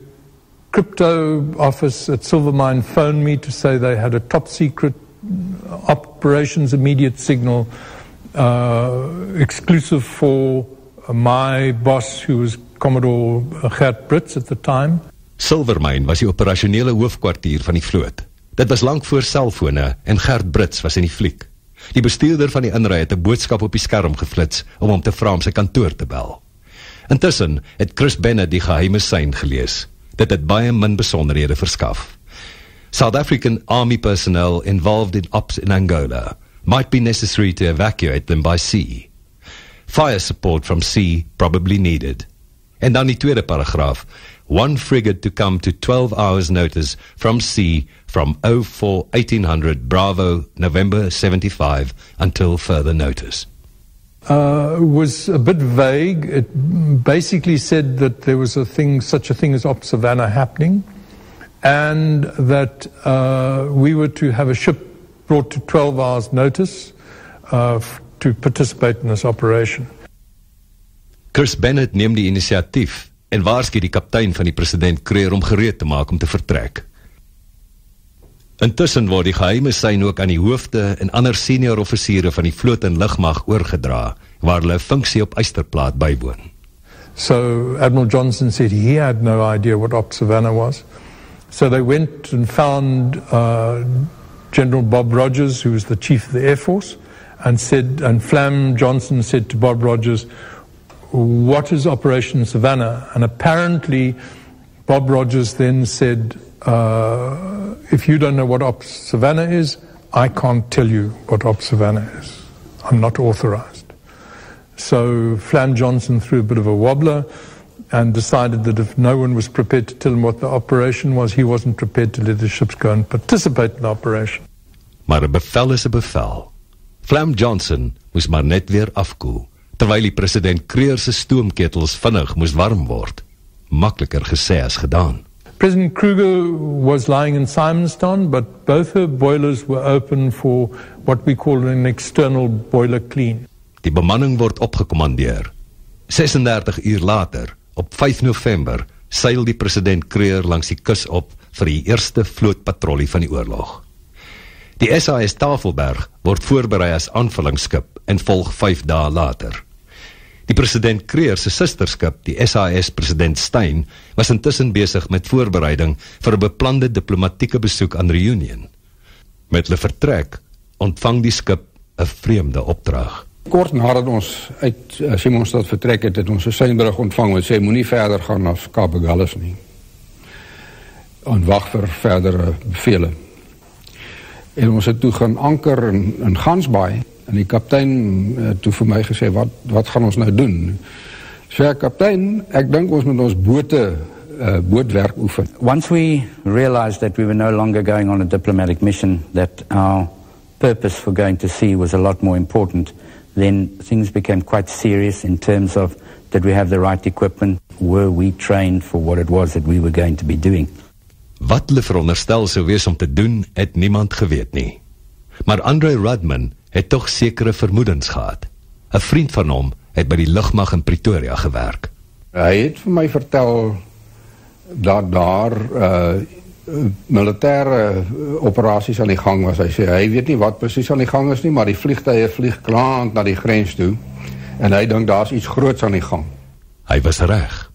crypto office at Silvermine phoned me to say they had a top secret operations immediate signal uh, exclusive for my boss who was Commodore Gert Brits at the time. Silvermine was die operationele hoofkwartier van die vloot. Dit was lank voor selfone en Gert Brits was in die fliek. Die bestuurder van die inry het 'n boodskap op die skerm geflits om hom te vra om sy kantoor te bel. Intussen het Chris Bennett die geheime sein gelees. Dit het baie min besonderhede verskaf. South African army personnel involved in ops in Angola might be necessary to evacuate them by sea. Fire support from sea probably needed. En dan die tweede paragraaf. One frigate to come to 12 hours notice from sea from 04 1800 Bravo November 75 until further notice. Uh, was a bit vague. It basically said that there was a thing, such a thing as Op Savannah happening, and that uh, we were to have a ship brought to 12 hours notice uh, to participate in this operation. Chris Bennett neem die inisiatief en waarsku die kaptein van die president Kreer om gereed te maak om te vertrek. Intussen word die geheime sein ook aan die hoofde en ander senior offisiere van die vloot en lugmag oorgedra waar hulle funksie op Eysterplaat bywoon. So Admiral Johnson said he had no idea what Op Savannah was. So they went and found uh, General Bob Rogers, who was the chief of the Air Force, and said, and Flam Johnson said to Bob Rogers, what is Operation Savannah? And apparently, Bob Rogers then said, uh, if you don't know what Op Savannah is, I can't tell you what Op Savannah is. I'm not authorized. So Flam Johnson threw a bit of a wobbler and decided that if no one was prepared to tell him what the operation was, he wasn't prepared to let the ships go and participate in the operation. Maar 'n bevel is 'n bevel. Flam Johnson moes maar net weer afkoel, terwyl die president Kreer se stoomketels vinnig moes warm word. Makliker gesê as gedaan. President Kruger was lying in Simonstown, but both her boilers were open for what we call an external boiler clean. Die bemanning word opgekommandeer. 36 uur later, op 5 November, seil die president Kruger langs die kus op vir die eerste vlootpatrollie van die oorlog. Die SAS Tafelberg word voorberei as aanvullingsskip en volg 5 dae later. Die president Kreer se susterskip, die SAS president Stein, was intussen besig met voorbereiding vir 'n beplande diplomatieke besoek aan Reunion. Met hulle vertrek ontvang die skip 'n vreemde opdrag. Kort nadat ons uit uh, Simonstad vertrek het, het ons 'n seinbrug ontvang wat sê moenie verder gaan na Kaap Gallus nie. En wag vir verdere bevele. En ons het toe gaan anker in, in Gansbaai En die kaptein het uh, toe vir my gesê, wat, wat gaan ons nou doen? So ja, kaptein, ek dink ons moet ons bote, uh, bootwerk oefen. Once we realized that we were no longer going on a diplomatic mission, that our purpose for going to sea was a lot more important, then things became quite serious in terms of did we have the right equipment? Were we trained for what it was that we were going to be doing? Wat hulle veronderstel sou wees om te doen, het niemand geweet nie. Maar Andre Rudman het tog sekere vermoedens gehad. 'n Vriend van hom het by die lugmag in Pretoria gewerk. Hy het vir my vertel dat daar uh militêre operasies aan die gang was. Hy sê hy weet nie wat presies aan die gang is nie, maar die vliegtye vlieg klaar na die grens toe en hy dink daar's iets groots aan die gang. Hy was reg.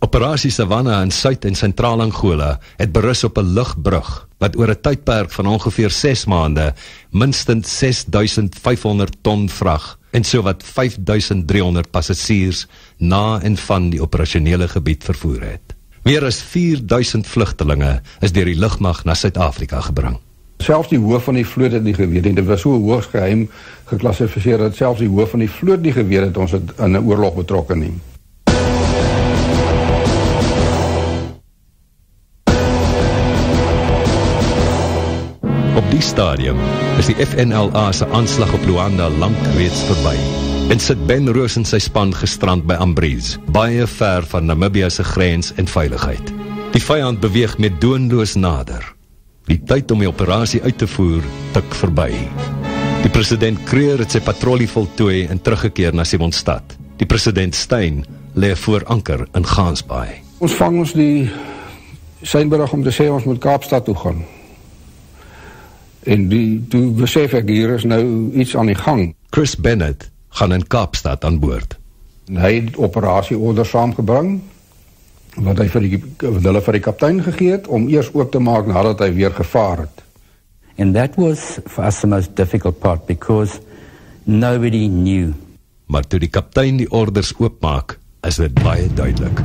Operasie Savanna in Suid- en Sentraal-Angola het berus op 'n lugbrug wat oor 'n tydperk van ongeveer 6 maande minstens 6500 ton vrag en sowat 5300 passasiers na en van die operasionele gebied vervoer het. Meer as 4000 vlugtelinge is deur die lugmag na Suid-Afrika gebring. Selfs die hoof van die vloot het nie geweet nie. Dit was so hoogs geheim geklassifiseer dat selfs die hoof van die vloot nie geweet het ons het in 'n oorlog betrokke nie. Die stadium is die FNLA se aanslag op Luanda lank reeds verby. En sit Ben Roos en sy span gestrand by Ambrize, baie ver van Namibia se grens en veiligheid. Die vyand beweeg met doonloos nader. Die tyd om die operasie uit te voer tik verby. Die president Kreer het sy patrollie voltooi en teruggekeer na Simonstad. Die president Stein lê voor anker in Gansbaai. Ons vang ons die seinberig om te sê ons moet Kaapstad toe gaan. En die, toe besef ek hier is nou iets aan die gang. Chris Bennett gaan in Kaapstad aan boord. En hy het operasieorder saamgebring wat hy vir die wat hulle vir die kaptein gegee het om eers oop te maak nadat hy weer gevaar het. And that was for us the most difficult part because nobody knew. Maar toe die kaptein die orders oopmaak, is dit baie duidelik.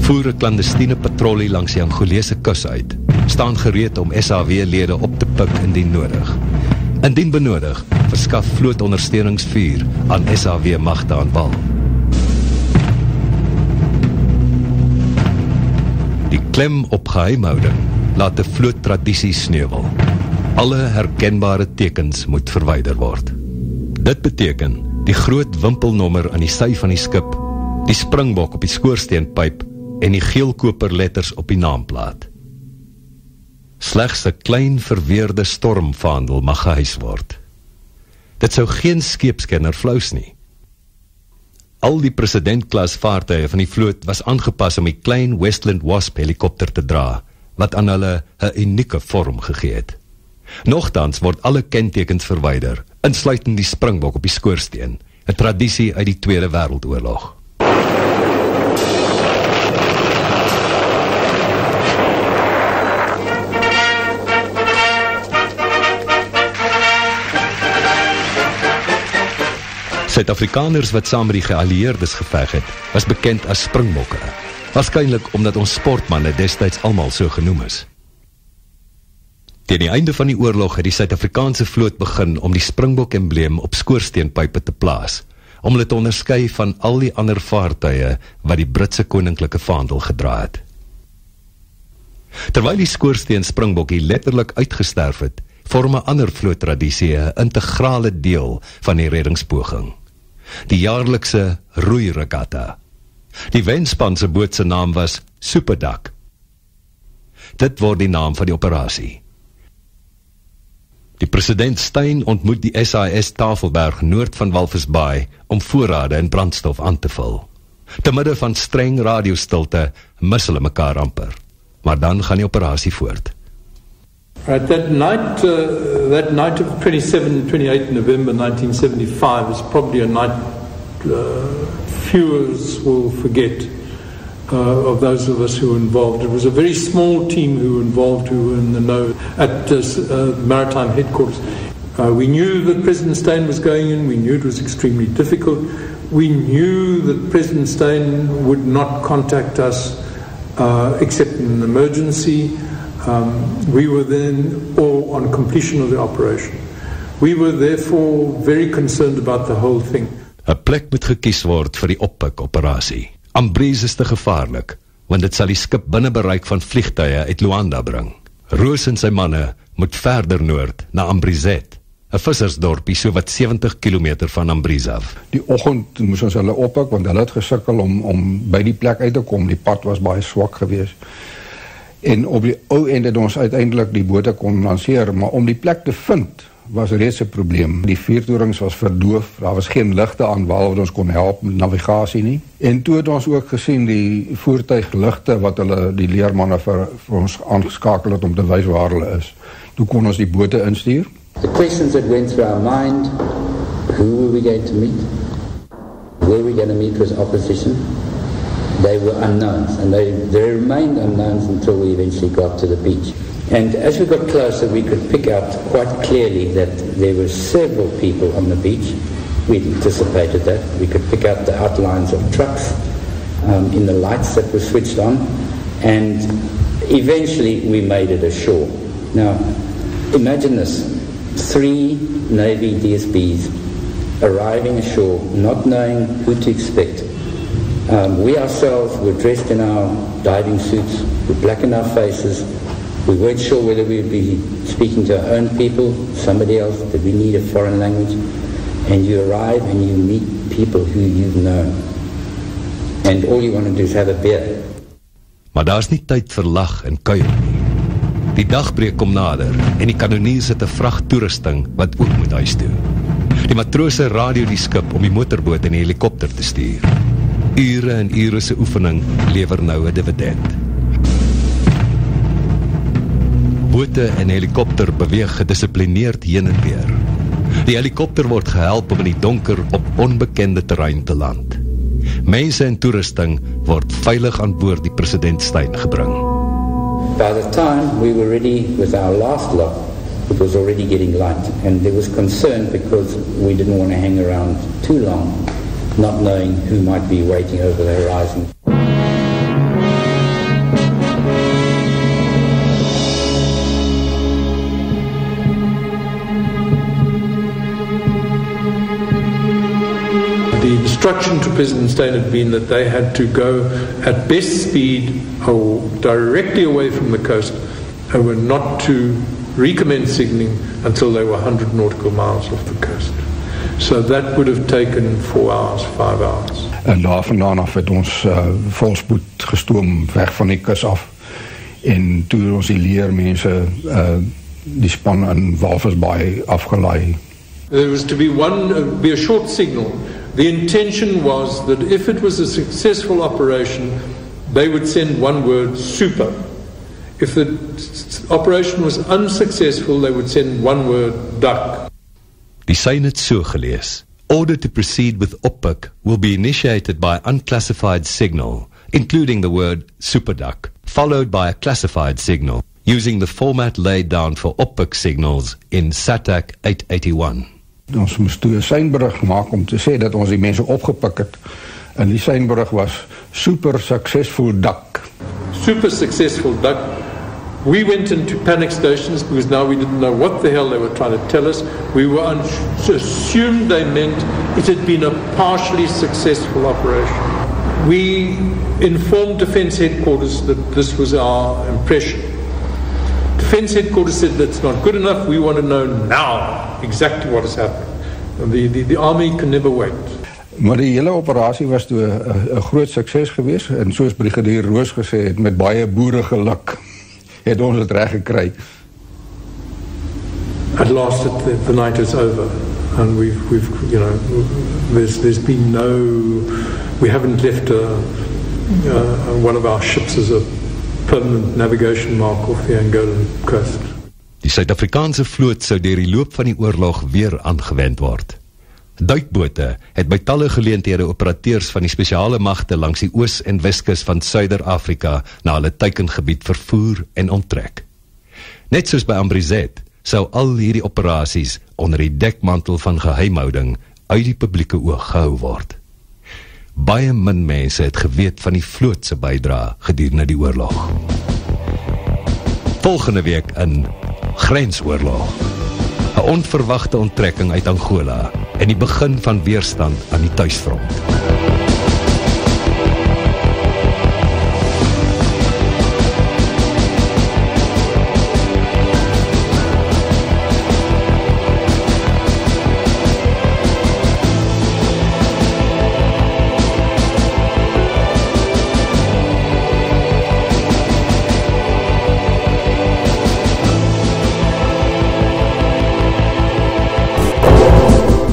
Voer 'n klandestiene patrollie langs die Angolese kus uit staan gereed om SAW-lede op te pik indien nodig. Indien benodig, verskaf vlootondersteuningsvuur aan SAW-magte aan wal. Die klem op geheimhouding laat die vloottradisie sneuwel. Alle herkenbare tekens moet verwyder word. Dit beteken die groot wimpelnommer aan die sy van die skip, die springbok op die skoorsteenpyp en die geelkoper letters op die naamplaat. Slegs 'n klein verweerde stormvaandel mag gehuis word. Dit sou geen skeepskenner flous nie. Al die presidentklas vaartuie van die vloot was aangepas om die klein Westland Wasp helikopter te dra, wat aan hulle 'n unieke vorm gegee het. Nogtans word alle kentekens verwyder, insluitend die springbok op die skoorsteen, 'n tradisie uit die Tweede Wêreldoorlog. Suid-Afrikaners wat saam met die geallieerdes geveg het, was bekend as springbokke. Waarskynlik omdat ons sportmanne destyds almal so genoem is. Teen die einde van die oorlog het die Suid-Afrikaanse vloot begin om die springbok-embleem op skoorsteenpype te plaas, om hulle te onderskei van al die ander vaartuie wat die Britse koninklike vaandel gedra het. Terwyl die skoorsteen springbok hier letterlik uitgesterf het, vorm 'n ander vloottradisie 'n integrale deel van die reddingspoging. Die jaarlikse roeiregatta. Die wenspan se boot se naam was Superdak. Dit word die naam van die operasie. Die president Stein ontmoet die SAS Tafelberg noord van Walvisbaai om voorrade en brandstof aan te vul. Te midde van streng radiostilte mis hulle mekaar amper. Maar dan gaan die operasie voort. Right, that night, uh, that night of 27, 28 November 1975 is probably a night uh, few of us will forget uh, of those of us who were involved. It was a very small team who were involved, who were in the know at the uh, maritime headquarters. Uh, we knew that President Stein was going in. We knew it was extremely difficult. We knew that President Stein would not contact us uh, except in an emergency. Um, we were then all on completion of the operation. We were therefore very concerned about the whole thing. 'n Plek moet gekies word vir die oppik operasie. Ambrese is te gevaarlik, want dit sal die skip binne bereik van vliegtuie uit Luanda bring. Roos en sy manne moet verder noord na Ambrizet, 'n vissersdorpie so wat 70 km van Ambrese af. Die oggend moes ons hulle oppik want hulle het gesukkel om om by die plek uit te kom. Die pad was baie swak geweest. En op die ou einde het ons uiteindelik die bote kon lanseer, maar om die plek te vind was reeds 'n probleem. Die vuurtorings was verdoof. Daar was geen ligte aan waarop ons kon help met navigasie nie. En toe het ons ook gesien die voertuigligte wat hulle die leermanne vir, vir ons aangeskakel het om te wys waar hulle is. Toe kon ons die bote instuur. The questions that went through our mind, who were we going to meet? Were we going to meet with opposition? They were unknowns, and they, they remained unknowns until we eventually got to the beach. And as we got closer, we could pick out quite clearly that there were several people on the beach. We'd anticipated that. We could pick out the outlines of trucks um, in the lights that were switched on, and eventually we made it ashore. Now, imagine this three Navy DSBs arriving ashore, not knowing who to expect um, we ourselves were dressed in our diving suits, we blackened our faces. We weren't sure whether we would be speaking to our own people, somebody else, did we need a foreign language? And you arrive and you meet people who you've known. And all you want to do is have a beer. Maar daar is nie tyd vir lag en kuier nie. Die dagbreek kom nader en die kanoniers het 'n vrag toerusting wat ook moet huis toe. Die matrose radio die skip om die motorboot en die helikopter te stuur. Ure en ure se oefening lewer nou 'n dividend. Bote en helikopter beweeg gedissiplineerd heen en weer. Die helikopter word gehelp om in die donker op onbekende terrein te land. Mense en toerusting word veilig aan boord die president Stein gebring. By the time we were ready with our last lot, it was already getting light and there was concern because we didn't want to hang around too long not knowing who might be waiting over the horizon. The instruction to President Stein had been that they had to go at best speed or directly away from the coast and were not to recommence signaling until they were 100 nautical miles off the coast. So that would have taken four hours, five hours. En daar vandaan af het ons uh, volspoed gestoom weg van die kus af. En toe ons die leermense uh, die span in Walvisbaai afgelaai. There was to be one, uh, be a short signal. The intention was that if it was a successful operation, they would send one word, super. If the operation was unsuccessful, they would send one word, duck. Die sein het so gelees. Order to proceed with oppik will be initiated by unclassified signal, including the word superduck, followed by a classified signal, using the format laid down for oppik signals in SATAC 881. Ons moes toe 'n seinberig maak om te sê dat ons die mense opgepik het. En die seinberig was super successful duck. Super successful duck We went into panic stations because now we didn't know what the hell they were trying to tell us. We were assumed they meant it had been a partially successful operation. We informed Defence Headquarters that this was our impression. defense headquarters said that's not good enough. We want to know now exactly what has happened. The, the, the army can never wait. Maar die hele operasie was groot sukses geweest en soos brigadier Roos gesê het met baie boere geluk het ons dit reg gekry. At last it, the, the night is over and we've we've you know there's there's been no we haven't left a, uh, one of our ships as a permanent navigation mark off the Angolan coast. Die Suid-Afrikaanse vloot sou deur die loop van die oorlog weer aangewend word. Duikbote het by talle geleenthede operateurs van die spesiale magte langs die oos en weskus van Suider-Afrika na hulle teikengebied vervoer en onttrek. Net soos by Ambrizet sou al hierdie operasies onder die dekmantel van geheimhouding uit die publieke oog gehou word. Baie min mense het geweet van die vloot se bydrae gedurende die oorlog. Volgende week in Grensoorlog. 'n onverwagte onttrekking uit Angola en die begin van weerstand aan die tuisfront.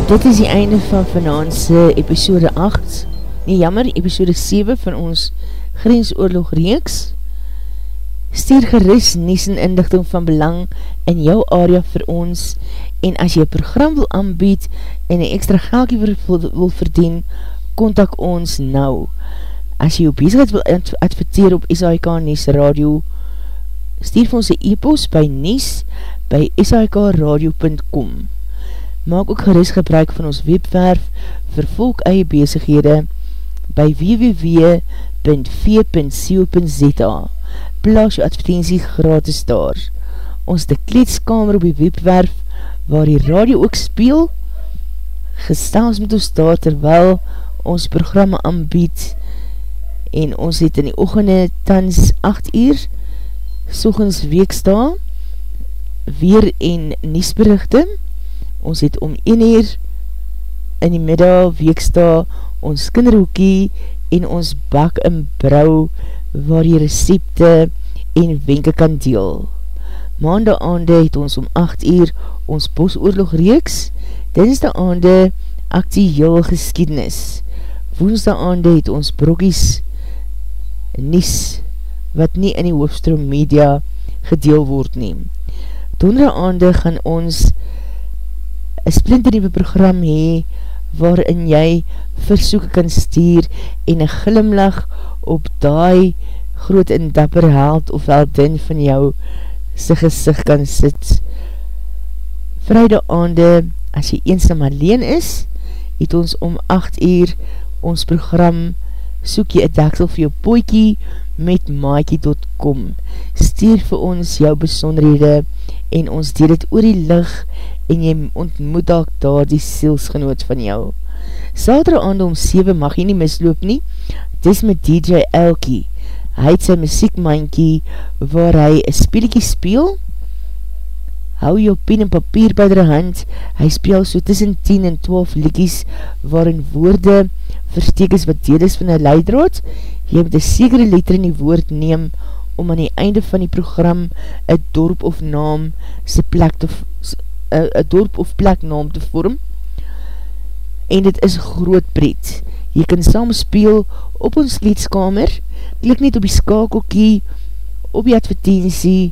Dit is die einde van vanavondse episode 8, nie jammer, episode 7 van ons grensoorlog reeks. Stuur geris nies en inlichting van belang in jou area vir ons en as jy program wil aanbied en een extra geldje wil, wil verdien, kontak ons nou. As jy jou bezigheid wil adverteer op SAIK Nies Radio, stuur vir ons een e-post by nies by sikradio.com maak ook gerust gebruik van ons webwerf vir volk eie bezighede by www.v.co.za Plaas jou advertentie gratis daar. Ons de kleedskamer op die webwerf waar die radio ook speel, gestels met ons daar terwyl ons programme aanbied. En ons het in die ochende tans 8 uur soegens weeksta weer en niesberichte ons het om 1 uur in die middag weeksta ons kinderhoekie en ons bak en brouw waar die recepte en wenke kan deel. Maandag aande het ons om 8 uur ons bosoorlog reeks, dinsdag aande actieel geskiednis. Woensdag aande het ons brokies nies wat nie in die hoofstroom media gedeel word neem. Donderdag aande gaan ons een splinternieuwe program hee, waarin jy versoeken kan stuur en een glimlach op daai groot en dapper haald of heldin van jou sy gezicht kan sit. Vrijdag aande, as jy eensam alleen is, het ons om 8 uur ons program soek jy een daksel vir jou poikie met maakie.com. Stuur vir ons jou besonderhede en ons deel het oor die licht en jy ontmoet ook daar die sielsgenoot van jou. Saterdag aand om 7 mag jy nie misloop nie, dis met DJ Elkie. Hy het sy muziekmankie waar hy een spielekie speel, hou jou pen en papier by die hand, hy speel so tussen 10 en 12 liekies waarin woorde versteek is wat deel is van een leidraad, jy moet een sekere letter in die woord neem om aan die einde van die program een dorp of naam sy plek te een dorp of plek naam te vorm en dit is groot pret. Jy kan saam speel op ons leedskamer, klik net op die skakelkie, op die advertentie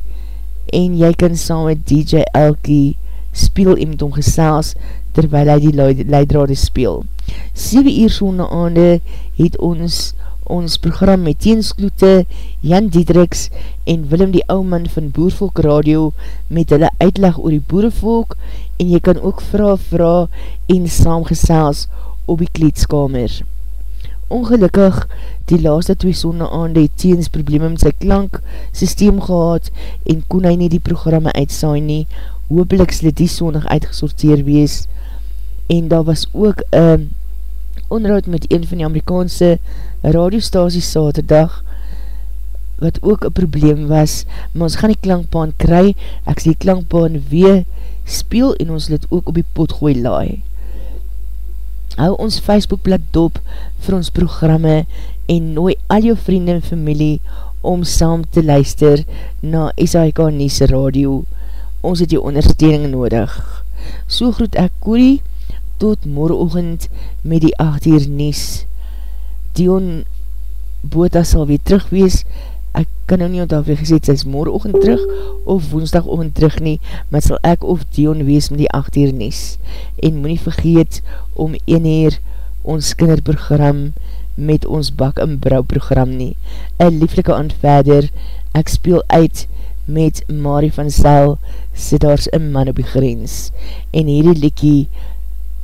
en jy kan saam met DJ Elkie speel iemand omgesels terwyl hy die leidrade speel. 7 uur sonde aande het ons ons program met Teenskloete, Jan Diedriks en Willem die Ouman van Boervolk Radio met hulle uitleg oor die boerevolk. En jy kan ook vraag vraag en saamgesels op die kleedskamer. Ongelukkig, die laaste twee sonde aande het Teens probleme met sy klank systeem gehad en kon hy nie die programme uitsaai nie, hoopelik sal die sondig uitgesorteer wees. En daar was ook een onderhoud met een van die Amerikaanse radiostasie saterdag wat ook een probleem was, maar ons gaan die klankbaan kry, ek sê die klankbaan weer speel en ons dit ook op die pot gooi laai. Hou ons Facebookblad dop vir ons programme en nooi al jou vrienden en familie om saam te luister na SAIK Nies Radio. Ons het jou ondersteuning nodig. So groet ek Corrie tot morgenochtend met die 8 uur Nies. Dion Bota sal weer terug wees ek kan nou nie onthou jy gesê, sy is morgenochtend terug, of woensdagochtend terug nie, maar sal ek of Dion wees met die 8 uur nies, en moet nie vergeet om 1 uur ons kinderprogram met ons bak en brouw program nie. Een lieflike aand verder, ek speel uit met Marie van Sel, sit daar een man op die grens, en hierdie likkie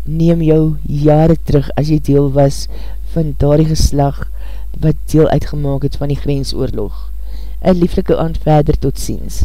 neem jou jare terug as jy deel was van daar die geslag wat deel uitgemaak het van die grensoorlog. Een lieflike aand verder tot ziens.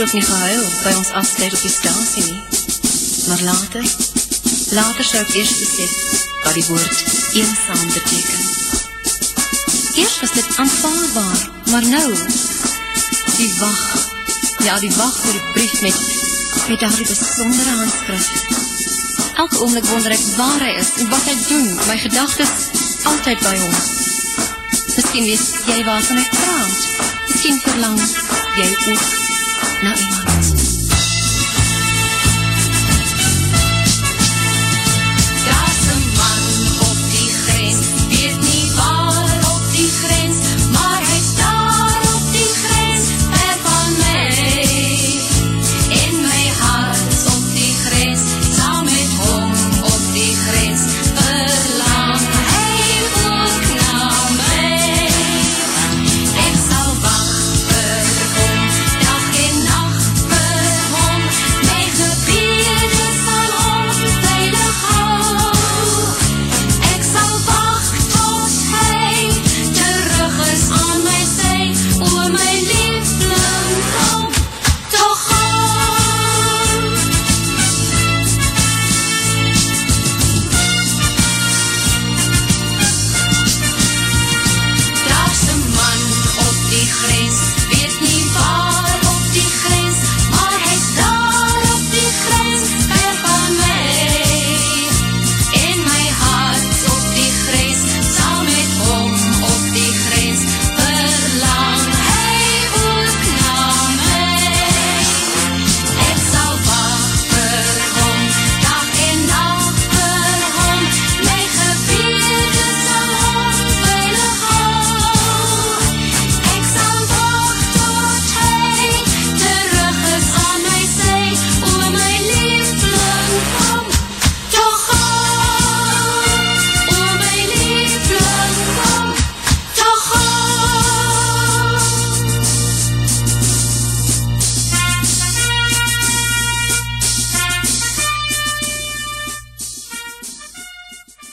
Ook nie gehuil by ons afscheid op die stasie nie. Maar later, later sou ek eerst besef wat die woord eenzaam beteken. Eerst was dit aanvaarbaar, maar nou, die wacht, ja die wacht vir die brief met, met daar die besondere handskrif. Elke oomlik wonder ek waar hy is en wat hy doen, my gedagtes altyd by hom. Miskien weet jy waarvan ek praat. Miskien verlang jy ook na iemand.